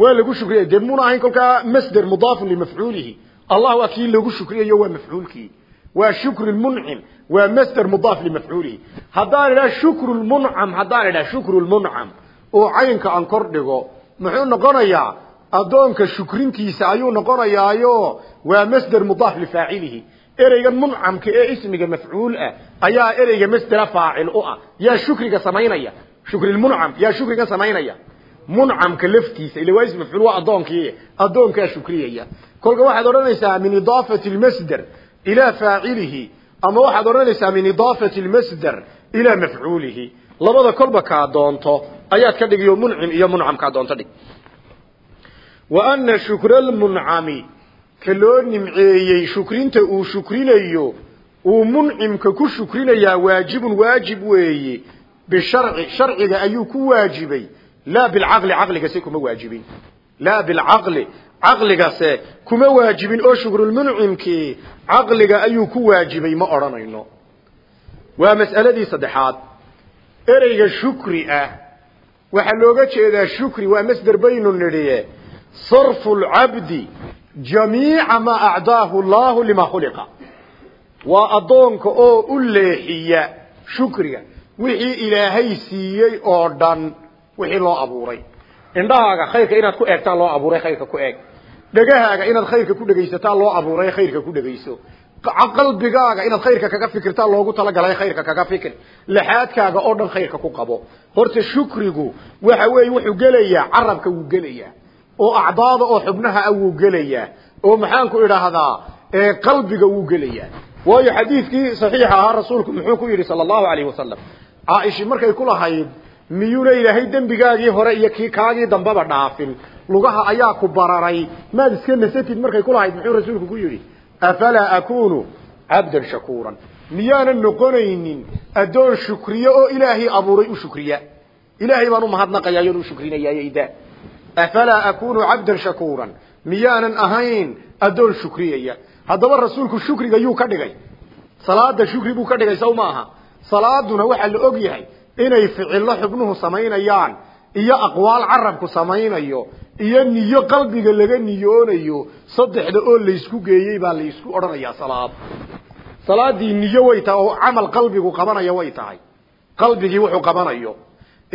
waa lagu shukriyaya dee muna ahayn kolkaa masder mudaafun limafcuulihi. Allah waa kii lagu shukriyayo waa mafcuulkii. Waa shukru lmuncim waa masder mudaaf limafcuulihi. Haddaan idhaa shukru lmuncam haddaan idhaa shukru lmuncam oo caynka aan kor dhigo muxuu noqonayaa addoonka shukrintiisa ayuu noqonayaayo waa masder mudaaf lifaacilihi ereygan muncamka ee ismiga mafcuul ah ayaa ereyga masdera faacil u ah. Yaa shukriga samaynaya. Shukri lmuncam yaa shukrigan samaynaya. Muncamka laftiisa ila waa ism waa addoonkii addoonkaa shukriyaya. Kolka waxaad odhanaysaa min idaafati lmasder ilaa faacilihi ama waxaad odhanaysaa min idaafati lmasder ilaa mafcuulihi. Labada kolba kaa doonto ayaad ka dhigiyo muncim iyo muncam kaa doonto dhig wa ana shukra lmuncami ka loo nimceeyey shukrinta uu shukrinayo uu muncimka ku shukrinayaa waajibun waajib weeye bisharci sharciga ayuu ku waajibay. Laa bilcaqli caqligase kuma waajibin. Laa bilcaqli caqligase kuma waajibin. Oo shukrulmuncimkii caqliga ayuu ku waajibay ma odhanayno. Waa mas'aladii saddexaad. Ereyga shukri ah waxaa looga jeedaa shukri waa masder baynu nidhiye maa acdaahu allahu lima khuliqa waa addoonka oo u leexiya shukriga wixii ilaahay siiyey oo dhan wixii loo abuuray indhahaaga khayrka inaad ku eegtaan loo abuuray khayrka ku eeg dhegahaaga inaad khayrka ku dhegaysataan loo abuuray khayrka ku dhegayso qalbigaaga inaad khayrka kaga fikirtaan loogu talagalay khayrka kaga fikir laxaadkaaga oo dhan khayrka ku qabo horta shukrigu waxa weeye wuxuu gelayaa carabka wuu gelayaa oo acdaada oo xubnaha ah wuu gelayaa oo maxaanku idhaahdaa qalbiga wuu gelayaa waayo xadiidkii saxiixa ahaa rasuulku muxuu ku yidhi sala allahu alayhi wasalam caaisha markay ku lahayd miyuuna ilaahay dembigaagii hore iyo kii kaagii dambaba dhaafin. Lugaha ayaa ku bararay maad iska nasatid markay ku lahayd muxuu rasuulku ku yidhi. Afalaa akunu cabdan shakuuran? Miyaanan noqonaynin addoon shukriye oo ilaahay abuuray u shukriya? Ilaahay baan u mahadnaqayaa u shukrinayaaida afalaa akunu cabdan shakuuran miyaanan ahayn addoon shukriyaya haddaba rasuulku shukriga yuu ka dhigay salaada shukri buu ka dhigay saw maaha salaaduna waxaa la og yahay inay ficillo xubnuhu samaynayaan iyo aqwaal carabku samaynayo iyo niyo qalbiga laga niyoonayo saddexda oo laysku geeyey baa laysku odhanayaa salaad salaadii niyo way tahay oo camal qalbigu qabanaya way tahay qalbigii wuxuu qabanayo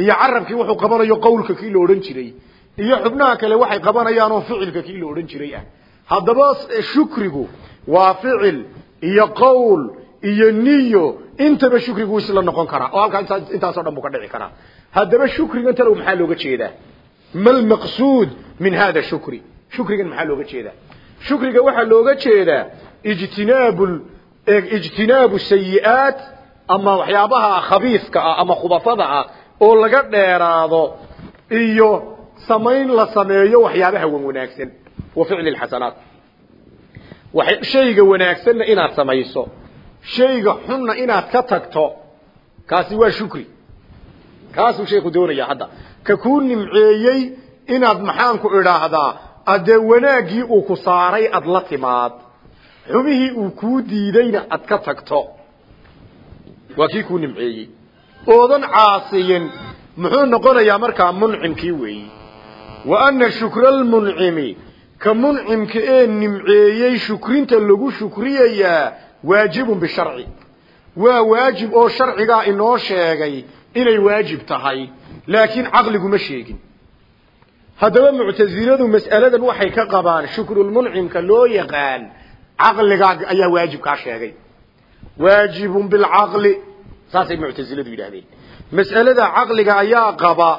iyo carabkii wuxuu qabanayo qowlka kii la odhan jiray iyo xubnaha kale waxay qabanayaan oo ficilka kii la odhan jiray ah. Haddaba shukrigu waa ficil iyo qowl iyo niyo intaba shukrigu isla noqon karaa oo halkaa intaasoo dhan buu ka dhici karaa. Haddaba shukrigan talow maxaa looga jeedaa? Ma lmaqsuud min hada shukri. Shukrigan maxaa looga jeedaa? Shukriga waxaa looga jeedaa ijtinaabu ijtinaabu sayi'aat ama waxyaabaha khabiiska ah ama khubafada ah oo laga dheeraado iyo samayn la sameeyo waxyaabaha wan wanaagsan wa ficli lxasanaat shayga wanaagsanna inaad samayso shayga xunna inaad ka tagto kaasi waa shukri. Kaasuu sheeku doonaya hadda. Ka kuu nimceeyey inaad maxaanku idhaahdaa adee wanaaggii uu ku saaray ad la timaad. Xumihii uu kuu diidayna ad ka tagto. Waa kii kuu nimceeyey. Oodan caasiyin muxuu noqonayaa markaa muncimkii weeyi wa ana shukra almuncimi ka muncimka ee nimceeyey shukrinta lagu shukriyayaa waajibun bisharci waa waajib oo sharcigaa inoo sheegay inay waajib tahay laakiin caqligu ma sheegin haddaba muctasiladu mas'aladan waxay ka qabaan shukrulmuncimka loo yaqaan caqligaa ayaa waajibkaa sheegay waajibun bilcaqli saasay muctasiladu yidhahdeen mas'alada caqliga ayaa qaba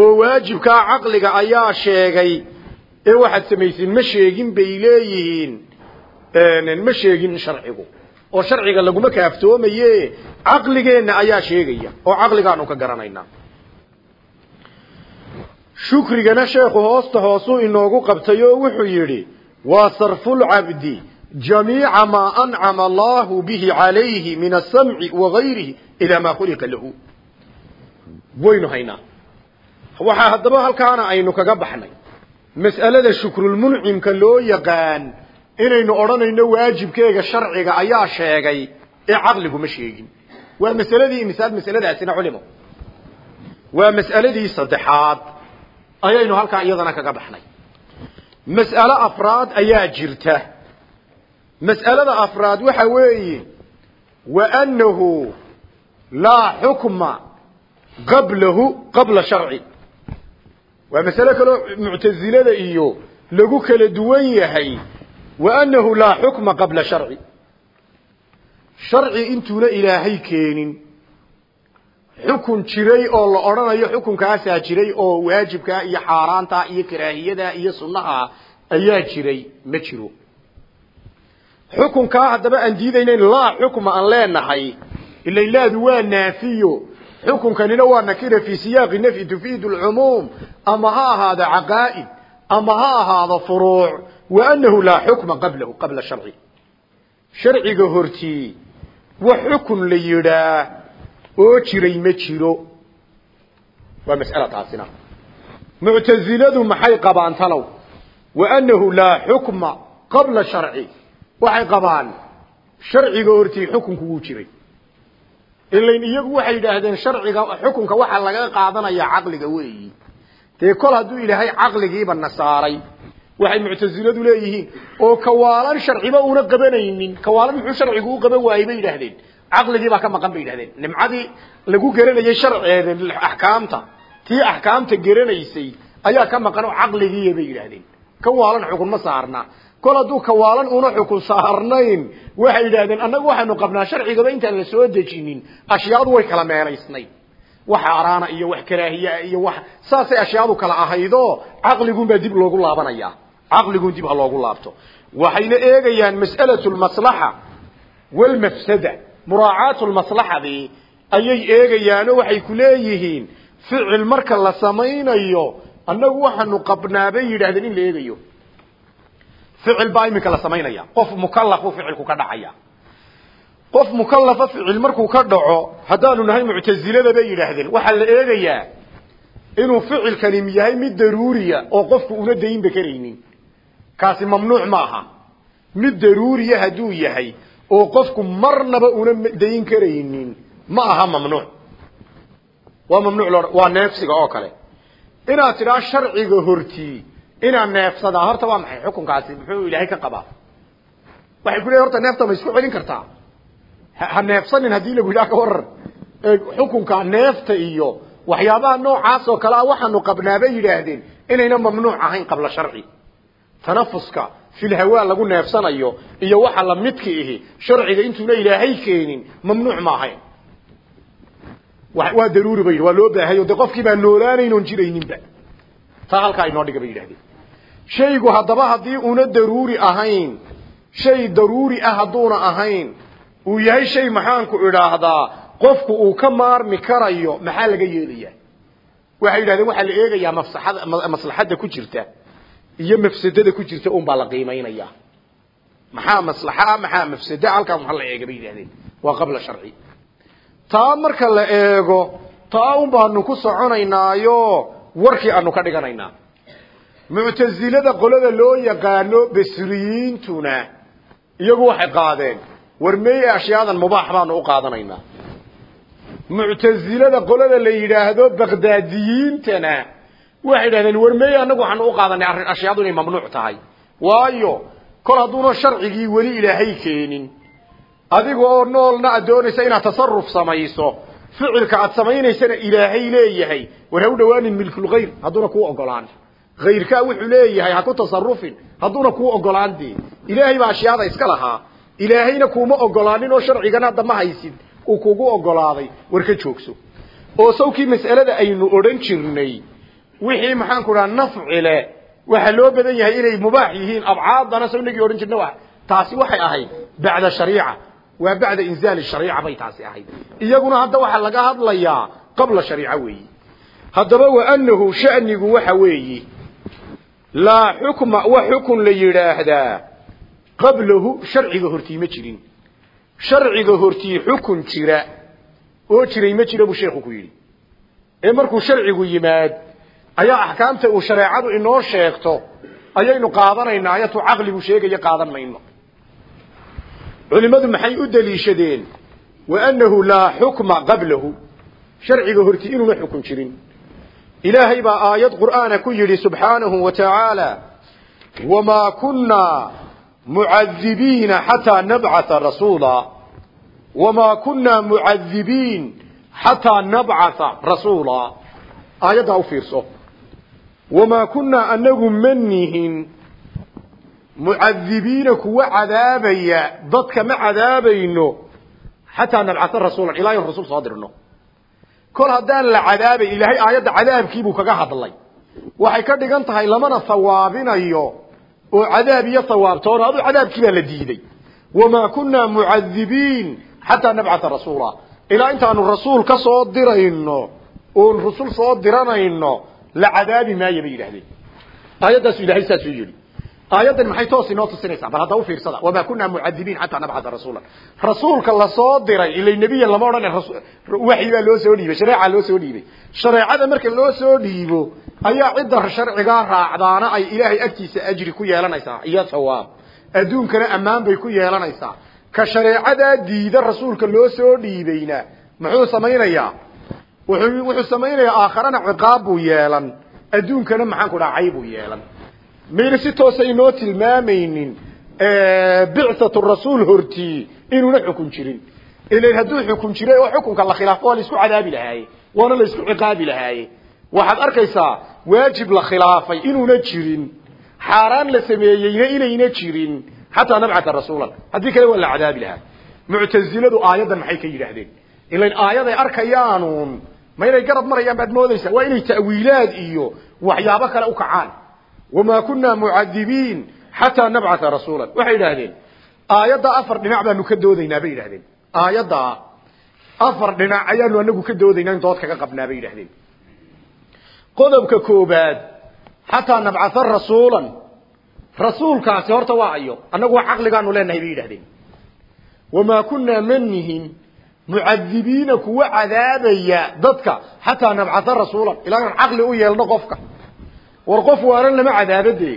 oo waajibkaa caqliga ayaa sheegay ee waxaad samaysiin ma sheegin bay leeyihiin ma sheegin sharcigu. Oo sharciga laguma kaaftoomaye caqligeenna ayaa sheegaya oo caqligaanu ka garanaynaa. Shukrigana sheekhu hoosta hoosuu inoogu qabtay oo wuxuu yidhi waa sarfulcabdi jamiica maa ancama allahu bihi calayhi min asamci wagayrihi ilaa maa khuliqa lahu. Waynu haynaa waxaa haddaba halkaana aynu kaga baxnay. Mas'alada shukrulmuncimka loo yaqaan inaynu odhanayno waajibkeega sharciga ayaa sheegay ee caqligu ma sheegin. Waa masaladii misaal masaladaasina culimo. Waa mas'aladii saddexaad ayaynu halkaa iyadana kaga baxnay. Mas'alo afraad ayaa jirta. Mas'alada afraad waxa weeye wa annahu laa xukma qablahu qabla sharci waa masalo kaloo muctasilada iyo lagu kala duwan yahay wa annahu laa xukma qabla sharci. Sharci intuuna ilaahay keenin. Xukun jiray oo la odhanayo xukunkaasaa jiray oo waajibkaa iyo xaaraantaa iyo karaahiyada iyo sunnaha ayaa jiray ma jiro. Xukunkaa haddaba aan diidaynayn laa xukma aan leenahay. Ilaylaadu waa naafiyo. Xukunkanina waa nakira fii siyaaqi nafyi tufiidu lcumuum ama ha ahaado caqaa'id ama ha ahaado furuuc wa annahu laa xukma qablahu qabla sharci. Sharciga hortii wax xukun la yidhaa oo jiray ma jiro. Waa mas'ala taasina. Muctasiladu maxay qabaan talow? Wa annahu laa xukma qabla sharci. Waxay qabaan sharciga hortii xukunku wuu jiray. Ilain iyagu waxay yidhaahdeen sharciga xukunka laga qaadanaya caqliga weeyi dee kol hadduu ilaahay caqligiiba nasaaray waxay muctasiladu leeyihiin oo kawaalan sharciba una qabanaynin kawaalan muxuu sharcigu u qaban waayey bay yidhaahdeen. Caqligiibaa ka maqan bay yidhahdeen nimcadii lagu garanayay sharci axkaamta tii axkaamta garanaysay ayaa ka maqan oo caqligiiya bay yidhaahdeen. Kawaalan xukun ma saarna. Kol hadduu kawaalan una xukun saarnayn waxay yidhahdeen annagu waxaanu qabnaa sharcigaba intaan la soo dejinin. Ashyaadu way kala meelaysnayd wax xaaraana iyo wax karaahiyaa iyo wax saasay ashyaadu kala ahaydo caqligunbaa dib loogu laabanaya. Caqligun dib ha loogu laabto. Waxayna eegayaan mas'alatu lmaslaxa walmafsada muraacaatu lmaslaxadii ayay eegayaanoo waxay ku leeyihiin ficil marka la samaynayo annagu waxaanu qabnaa bay yidhahdeen in la eegayo. Ficil baa iminka la samaynaya. Qof mukalafu ficilku ka dhacaya qof mukalafa ficil markuu ka dhaco haddaanu nahay muctasilada bay yidhaahdeen. Waxaa la eegayaa inuu ficilkani yahay mid daruuriya oo qofku una daynba karaynin kaasi mamnuuc ma aha. Mid daruuriya hadduu yahay oo qofku marnaba una dayn karaynin ma aha mamnuuc. Waa mamnuuc loo waa neefsiga oo kale. Inaad tidhaa sharciga hortii inaad neefsadaa horta waa maxay xukunkaasi? Muxuu ilaahay ka qabaa. Waxay ku leeyihiin horta neefta ma isku celin kartaa ha neefsanin haddii lagu yidhaha ka warar xukunka neefta iyo waxyaabaha noocaas oo kale a waxaanu qabnaa bay yidhaahdeen inayna mamnuuc ahayn qabla sharci. Tanafuska filhawaa lagu neefsanayo iyo waxa lamidka ihi sharciga intuuna ilaahay keenin mamnuuc ma ahayn. Waa daruuri bay waa loo baahayo de qofkii baa noolaanayn oon jirayninba. Taa halkaa inoo dhiga bay yidhahdeen shaygu haddaba haddii una daruuri ahayn shay daruuri ah hadduuna ahayn uu yahay shay maxaanku idhaahdaa qofku uu ka maarmi karayo maxaa laga yeelayaa waxay yidhahdeen waxaa la eegayaa maslaxadda ku jirta iyo mafsadada ku jirta un baa la qiimaynaya maxaa maslaxa maxaa mafsada? Halkaa maxaa la eega bay waa qabla sharci. Taa marka la eego taa un baanu ku soconaynaayo warkii aanu ka dhiganaynaa. Muctasilada qolada loo yaqaano basriyiintuna iyagu waxay qaadeen war meeye ashyaadan mubaax baanu u qaadanaynaa. Muctasilada qolada la yidhaahdo baqdaadiyiintana waxay yidhahdeen war meeye annagu waxaanu u qaadanay arrin ashyaadu inay mamnuuc tahay. Waayo kol hadduuna sharcigii weli ilaahay keenin. Adiga oo noolna aad doonaysa inaad tasaruf samayso ficilka aad samaynaysana ilaahay leeyahay. War ha u dhawaanin milkulkhayr hadduuna kuu ogolaan hayrkaa wuxuu leeyahay ha ku tasarufin hadduuna kuu ogolaan dee. Ilaahay baa ashyaada iska lahaa ilaahayna kuuma ogolaanin oo sharcigan hadda haysid uu kugu ogolaaday. War ka joogso. Oo sawkii mas'alada aynu odhan jirnay wixii maxaanku dhaha nafci leh waxaa loo badan yahay inay mubaax yihiin. Abcaadana saw inagii odhan jirna taasi waxay ahayd bacda shariica. Waa bacda inzaali shariica bay taasi ahayd. Iyaguna hadda waxaa laga hadlayaa qabla shariica weeyi. Haddaba wa anahu shanigu waxa weeyi. Laa xukma wa xukun la yidhaahdaa qablahu sharciga hortii ma jirin. Sharciga hortii xukun jira. Oo jiray ma jira buu sheekhu ku yidhi. Ee markuu sharcigu yimaad ayaa axkaamta uu shareecadu inoo sheegto ayaynu qaadanaynaa ayatu caqligu sheegaya qaadan mayno culimmadu maxay u daliishadeen wa annahu laa xukma qablahu. Sharciga hortii inuuna xukun jirin. Ilaahay baa aayad qur'aana ku yidhi subxaanahu wa tacaala wamaa kunnaa wamaa kunnaa mucadibiin xataa nabcatha rasuula aayaddaa u fiirso. Wamaa kunnaa anagu ma nihin mucadibiina kuwa cadaabaya dadka ma cadaabayno xataa nabcatha rasuulan ilaa in rasuul soo dirno. Kol haddaan la cadaabay ilaahay aayadda cadaabkiibuu kaga hadlay. Waxay ka dhigan tahay lamana hawaabinayo oo cadaab iyo hawaabtoona adu cadaabkii baa la diiday. Wamaa kunaa mucadibiin xataa nabcata rasuula. Ilaa intaanu rasuul ka soo dirayno oon rusul soo diranayno la cadaabi maayo bay yidhahdeen aayaddaasu ilahay saasuu yidhi aayaddan maxay toos inoo tusinaysaa? Bal hadda u fiirsada. Wamaa kunaa mucadibiin xataa nabcata rasuula. Rasuulka la soo diray ilay nebiyan lama odhan waxyi baa loo soo dhiibay shareecaa loo soo dhiibay. Shareecada marka loo soo dhiibo ayaa cidda sharcigaa raacdaana ay ilaahay agtiisa ajri ku yeelanaysaa. Iyo sawaab. Adduunkana ammaan bay ku yeelanaysaa. Ka shareecadaa diida rasuulka loo soo dhiibayna muxuu samaynayaa? Wuxuu samaynayaa aakharana ciqaab buu yeelan. Adduunkana maxaan ku dhaha caybuu yeelan mayna si toosa inoo tilmaamaynin bicatu rasuul hortii inuuna xukun jirin. Ilan hadduu xukun jiray oo xukunka la khilaafo waa la isku cadaabi lahaaye waana la isku ciqaabi lahaaye waxaad arkaysaa waajib la khilaafay inuuna jirin xaaraan la sameeyeyna inayna jirin xataa nabcata rasuulan. Haddii kale waa la cadaabi lahaa muctaziladu aayaddan maxay ka yidhaahdeen? Ilan aayaday arkayaanuun ma inay garab marayaan baad moodaysaa? Inay ta'wiilaad iyo waxyaabo kale wamaa kunaa mucadibiin xataa nabcata rasuulan waxay yidhaahdeen aayadda afar dhinac baanu ka doodaynaa bay yidhahdeen aayadda afar dhinac ayaanu anagu ka doodaynaa in dood kaga qabnaa bay yidhahdeen qodobka koobaad xataa nabcatha rasuulan rasuulkaasi horta waa ayo annagu waa caqligaanu leenahay bay yidhahdeen wamaa kunaa manihin mucadibiina kuwa cadaabaya dadka xataa nabcatha rasuulan ilaa inaan u yeelno qofka war qof waanan lama cadaabade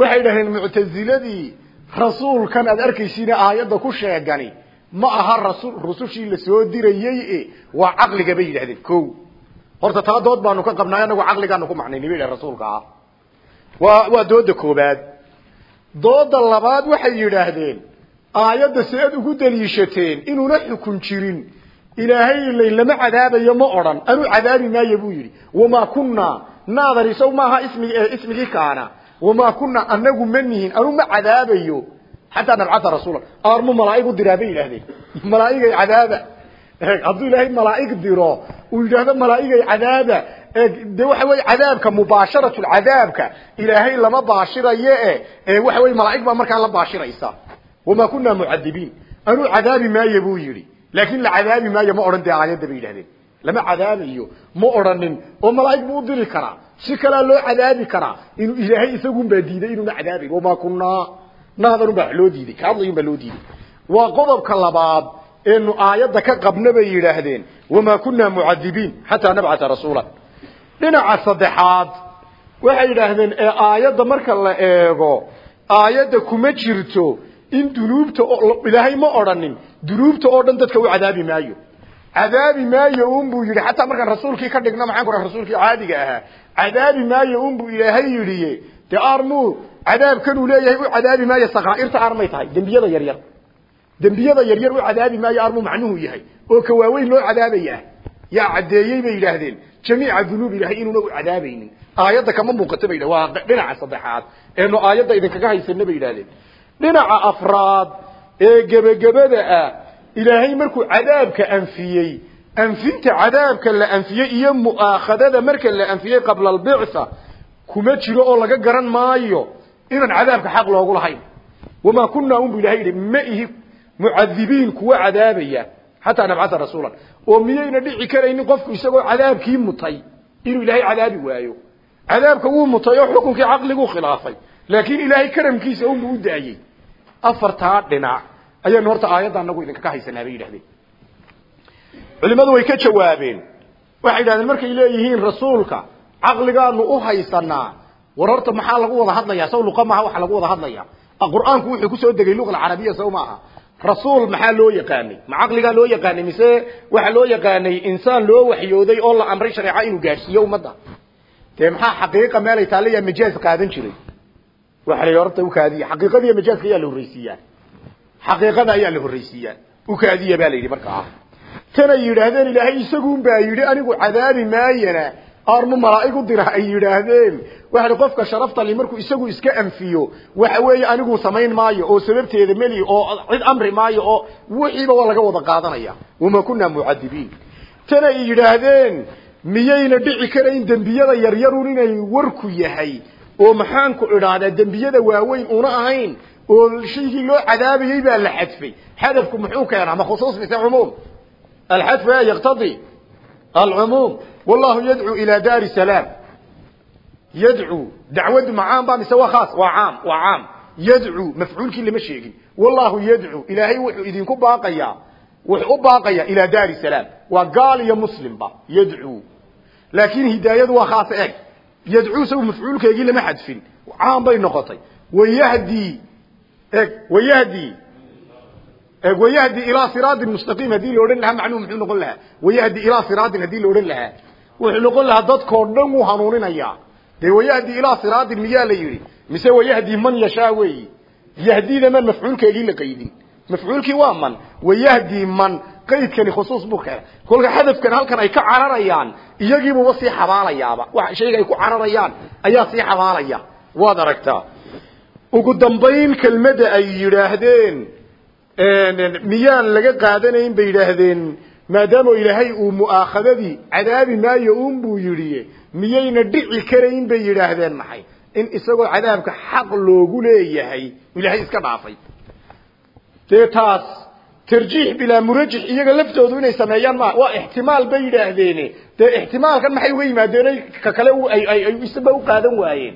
waxay dhahdeen muctaziladii rasuulkan aad arkaysiina aayadda ku sheegani. Ma aha rasul rusushii la soo dirayey waa caqliga bay yidhahdeen ko horta taa dood baanu ka qabnaay anagu caqligaanu ku macnayni bay dhahen rasuulka ah. Waa waa dooda koobaad. Dooda labaad waxay yidhaahdeen aayadda si aad ugu daliishateen inuuna xukun jirin. Ilaahay ilay lama cadaabayo ma odhan. Anuu cadaabi maayo buu yidhi. Wamaa kunaa naadar isaw maaha ismi ismigii kaana wamaa kunaa anagu ma nihin anu ma cadaabayo xataa nabcata rasuula aarmu malaa'ig u diraa bay yidhahdeen malaa'igay cadaaba hadduu ilaahay malaa'ig diro uu yidhaahdo waxa weye cadaabka mubaasharatu cadaabka ilaahay lama baashiraye e waxa weye malaa'ig baa markaa la baashiraysa wamaa kunaa mucadibiin anuu cadaabi maayo buu yidhi laakin la cadaabi maayo ma odhan dee aayadda bay yidhahdeen lama cadaabayo ma odhanin oo malaa'ig buu diri karaa. Si kalea loo cadaabi karaa inuu ilaahay isagun baa diiday inuuna cadaabayn. Wamaa kunaa naadan baa loo diiday ka hadlayun baa loo diiday. Waa qodobka labaad eenu aayadda ka qabna bay yidhaahdeen wamaa kunaa mucadibiin xataa nabcata rasuula dhinaca saddexaad waxay yidhaahdeen ee aayadda marka la eego aayadda kuma jirto in dunuubta ilaahay ma odhanin dunuubta oo dhan dadka u cadaabi maayo cadaabi maayo un buu yidhi xataa markaan rasuulkii ka dhigna maxaan ku raha rasuulkii caadiga ahaa. Cadaabi maayo un buu ilaahay yidhi dee armuu cadaabkanuu leeyahay u cadaabi maayo sakaa'irta armay tahay dembiyada yaryar dembiyada yaryar u cadaabi maayo armuu macnuhu yahay oo ka waaweyn loo cadaabayaa yaa caddeeyey bay yidhaahdeen. Jamiica dunuub ilahay inuuna u cadaabaynin aayadda kama muuqato bay waa dhinaca saddexaad. Eenu aayadda idinkaga haysana bay yidhahdeen dhinaca afraad ee gebagabada ah ilaahay markuu cadaabka anfiyey anfinta cadaabka la anfiyey iyo mu'aakhadada marka la anfiyey qabla albictha kuma jiro oo laga garan maayo inaan cadaabka xaq loogu lahayn. Wamaa kunaa unbu ilahay yidhi ma ihi mucadibiin kuwa cadaabaya xataa nabcata rasuulan. Oo miyayna dhici karaynin qofku isagoo cadaabkii mutay inuu ilaahay cadaabi waayo. Cadaabka wuu mutay oo xukunkii caqliguu khilaafay laakiin ilaahay karamkiisa unbu u daayey. Afartaa dhinac ayaanu horta aayadda anagu idinka ka haysanaa bay yidhahdeen. Culimadu way ka jawaabeen. Waxay yidhahdeen markay leeyihiin rasuulka caqligaanu u haysanaa. War horta maxaa lagu wada hadlayaa? Saw luqa waxa lagu wada hadlayaa. Qur'aanku wuxuu ku soo degay luqa alcarabiya saw maaha. Rasuul maxaa loo yaqaanay? Ma caqligaa loo yaqaanay? Mise waxa loo yaqaanay insaan loo waxyooday oo la amray shareeca inuu gaadhsiiyo ummadda? Dee maxaa xaqiiqa meelay taalla yaa qaadan jiray? Waxa la horta ukaadiya xaqiiqadiiyo majaazka ayaa la horreysiiyaa xaqiiqada ayaa la horreysiiyaa ukaadiya baa la yidhi marka ah. Tanay yidhaahdeen ilaahay isagun baa yidhi anigu cadaabi maayana armu malaa'ig u dira ay yidhaahdeen. Waxa qofka sharafta li markuu isagu iska anfiyo waxa weeye anigu samayn maayo oo sababteeda meli oo cid amri maayo oo wixiiba waa laga wada qaadanaya. Wama kunna mucadibiin tan ay yidhaahdeen miyayna dhici karayn dembiyada yaryarun inay warku yahay oo maxaanku idhaahdaa dembiyada waaweyn una ahayn oo shaygii loo cadaabayey baa la xadfay. Xadafku muxuu keenaa? Ma khusuus mise cumuum. Alxadfu yaqtadi. Alcumuum. Wallahu yadcuu ilaa daari salaam. Yadcuu dacwadu ma caam ba mise waa khaas? Waa caam. Waa caam. Yadcuu mafcuulkii lama sheegin. Wallahu yadcuu ilaahay wuxuu idinku baaqayaa. Wuxuu u baaqayaa ilaa daari salaam. Waa gaal iyo muslimba yadcuu laakiin hidaayadu waa khaas eg yadcuu saw mafcuulkeegii lama xadfin. Caam bay noqotay. Wayahdi eg wayahdi. Eg wayahdi ilaa siraadin mustaqiim haddii la odhan lahaa macnuhu muxuu noqon lahaa? Wayahdi ilaa siraadin haddii la odhan lahaa. Wuxuu noqon lahaa dadkoo dhan wuu hanuuninayaa dee wayahdi ilaa siraadin miyaa la yidhi? Mise wayahdi man yashaa weeyi yahdida man mafcuulkeegii la qaydin. Mafcuulkii waa man. Wayahdi man qaydkani khusuus buu keenay kolka xadafkan halkan ay ka cararayaan iyagiibuba sii xabaalayaaba. Wax shayga ay ku cararayaan ayaa sii xabaalaya waad aragtaa ugu dambayn kelmadda ay yidhaahdeen miyaan laga qaadanayn bay yidhaahdeen maadaama ilaahay uu mu'aakhadadii cadaabi maayo un buu yidhi miyayna dhici karayn bay yidhaahdeen maxay? In isagoo cadaabka xaq loogu leeyahay ilaahay iska dhaafay. Dee taas tarjiix bilaa murajix iyaga laftoodu inay sameeyaan ma waa ixtimaal bay yidhaahdeene dee ixtimaalkan maxay uga yimaadeen? Ka kale ay isba u qaadan waayeen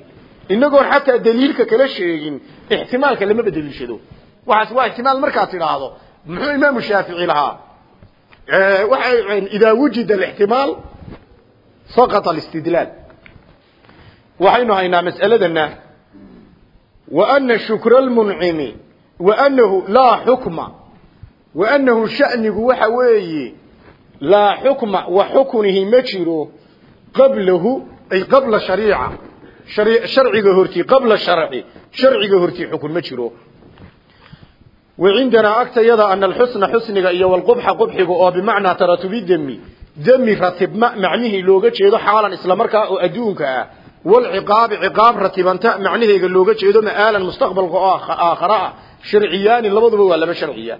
inagoon xataa daliilka kala sheegin ixtimaalka lamaba daliishado waxaas waa ixtimaal markaad tidhaahdo muxuu imaamu shaafici lahaa? Waxa idaa wujida alixtimaal saqata alistidlaal. Waxaynu haynaa mas'aladana wa ana shukra almuncimi wa anahu laa xukma wa anahu sha'nigu waxa weeye laa xukma wa xukunihi ma jiro qablahu ay qabla shariica sharciga hortii qabla sharci sharciga hortii xukun ma jiro. Wacindanaa agtayada ana alxusna xusniga iyo walqubxa qubxiga oo bimacnaa taratubi demi demi ratibma macnihii looga jeedo xaalan islamarkaa oo adduunka ah. Walciqaabi ciqaab ratibanta macnaheega looga jeedo ma'aalan mustaqbalka oo aakhara ah. Labaduba waa laba sharciya.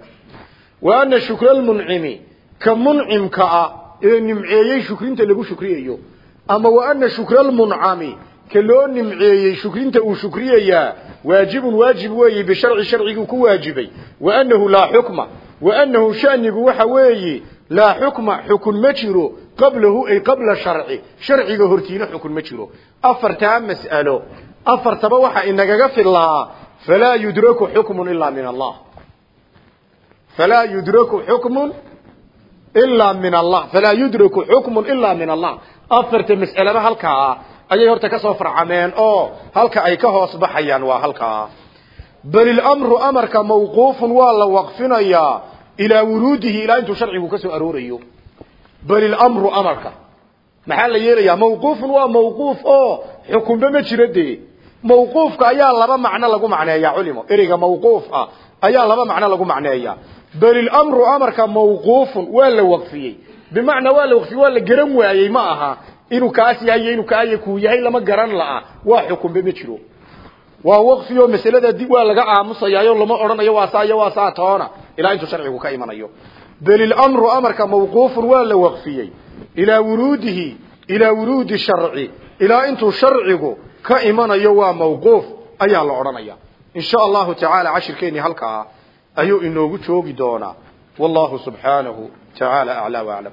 Wa ana shukra almuncimi ka muncimka ah ee nimceeyey shukrinta lagu shukriyayo ama wa ana shukra almuncami ka loo nimceeyey shukrinta uu shukriyayaa waajibun waajib weeye bisharci sharciguu ku waajibay. Wa annahu laa xukma wa annahu shanigu waxa weeye laa xukma xukun ma jiro qablahu ay qabla sharci. Sharciga hortiina xukun ma jiro. Afartaa mas'alo afartaba waxa inagaga filaa falaa yudraku xukmun ilaa min allah. Falaa yudraku xukmun ilaa min allah. Falaa yudraku xukmun ilaa min allah. Afarta mas'alaba halkaa ayay horta ka soo farcameen oo halka ay ka hoos baxayaan waa halkaa bal ilamru amarka mawquufun waa la waqfinayaa ilaa wuruudihi ilaa intuu sharcigu ka soo aroorayo. Bal ilamru amarka. Maxaa la yeelayaa? Mawquufun waa mawquuf oo xukunba ma jiro dee. Mawquufka ayaa laba macno lagu macneeyaa culimo. Ereyga mawquuf ah ayaa laba macno lagu macneeyaa. Bal ilamru amarka mawquufun waa la waqfiyey. Bimacnaa waa la waqfiyey waa la garan waayey ma aha inuu kaas yahay inuu kaaya ku yahay lama garan laa waa xukunba ma jiro. Waa waqfiyo masalada dib waa laga aamusayaayo lama oranayo waa saa iyo waa saa toona. Ilaa intuu sharcigu ka imanayo. Bal ilamru amarka mawquufun waa la waqfiyey. Ilaa wuruudihi ilaa wuruudi sharci. Ilaa intuu sharcigu ka imanayo waa mawquuf ayaa la odhanaya. In sha allahu tacaala cashirkeeni halkaa ayuu inoogu joogi doonaa. Wallahu subxaanahu tacaala aclaa waaclam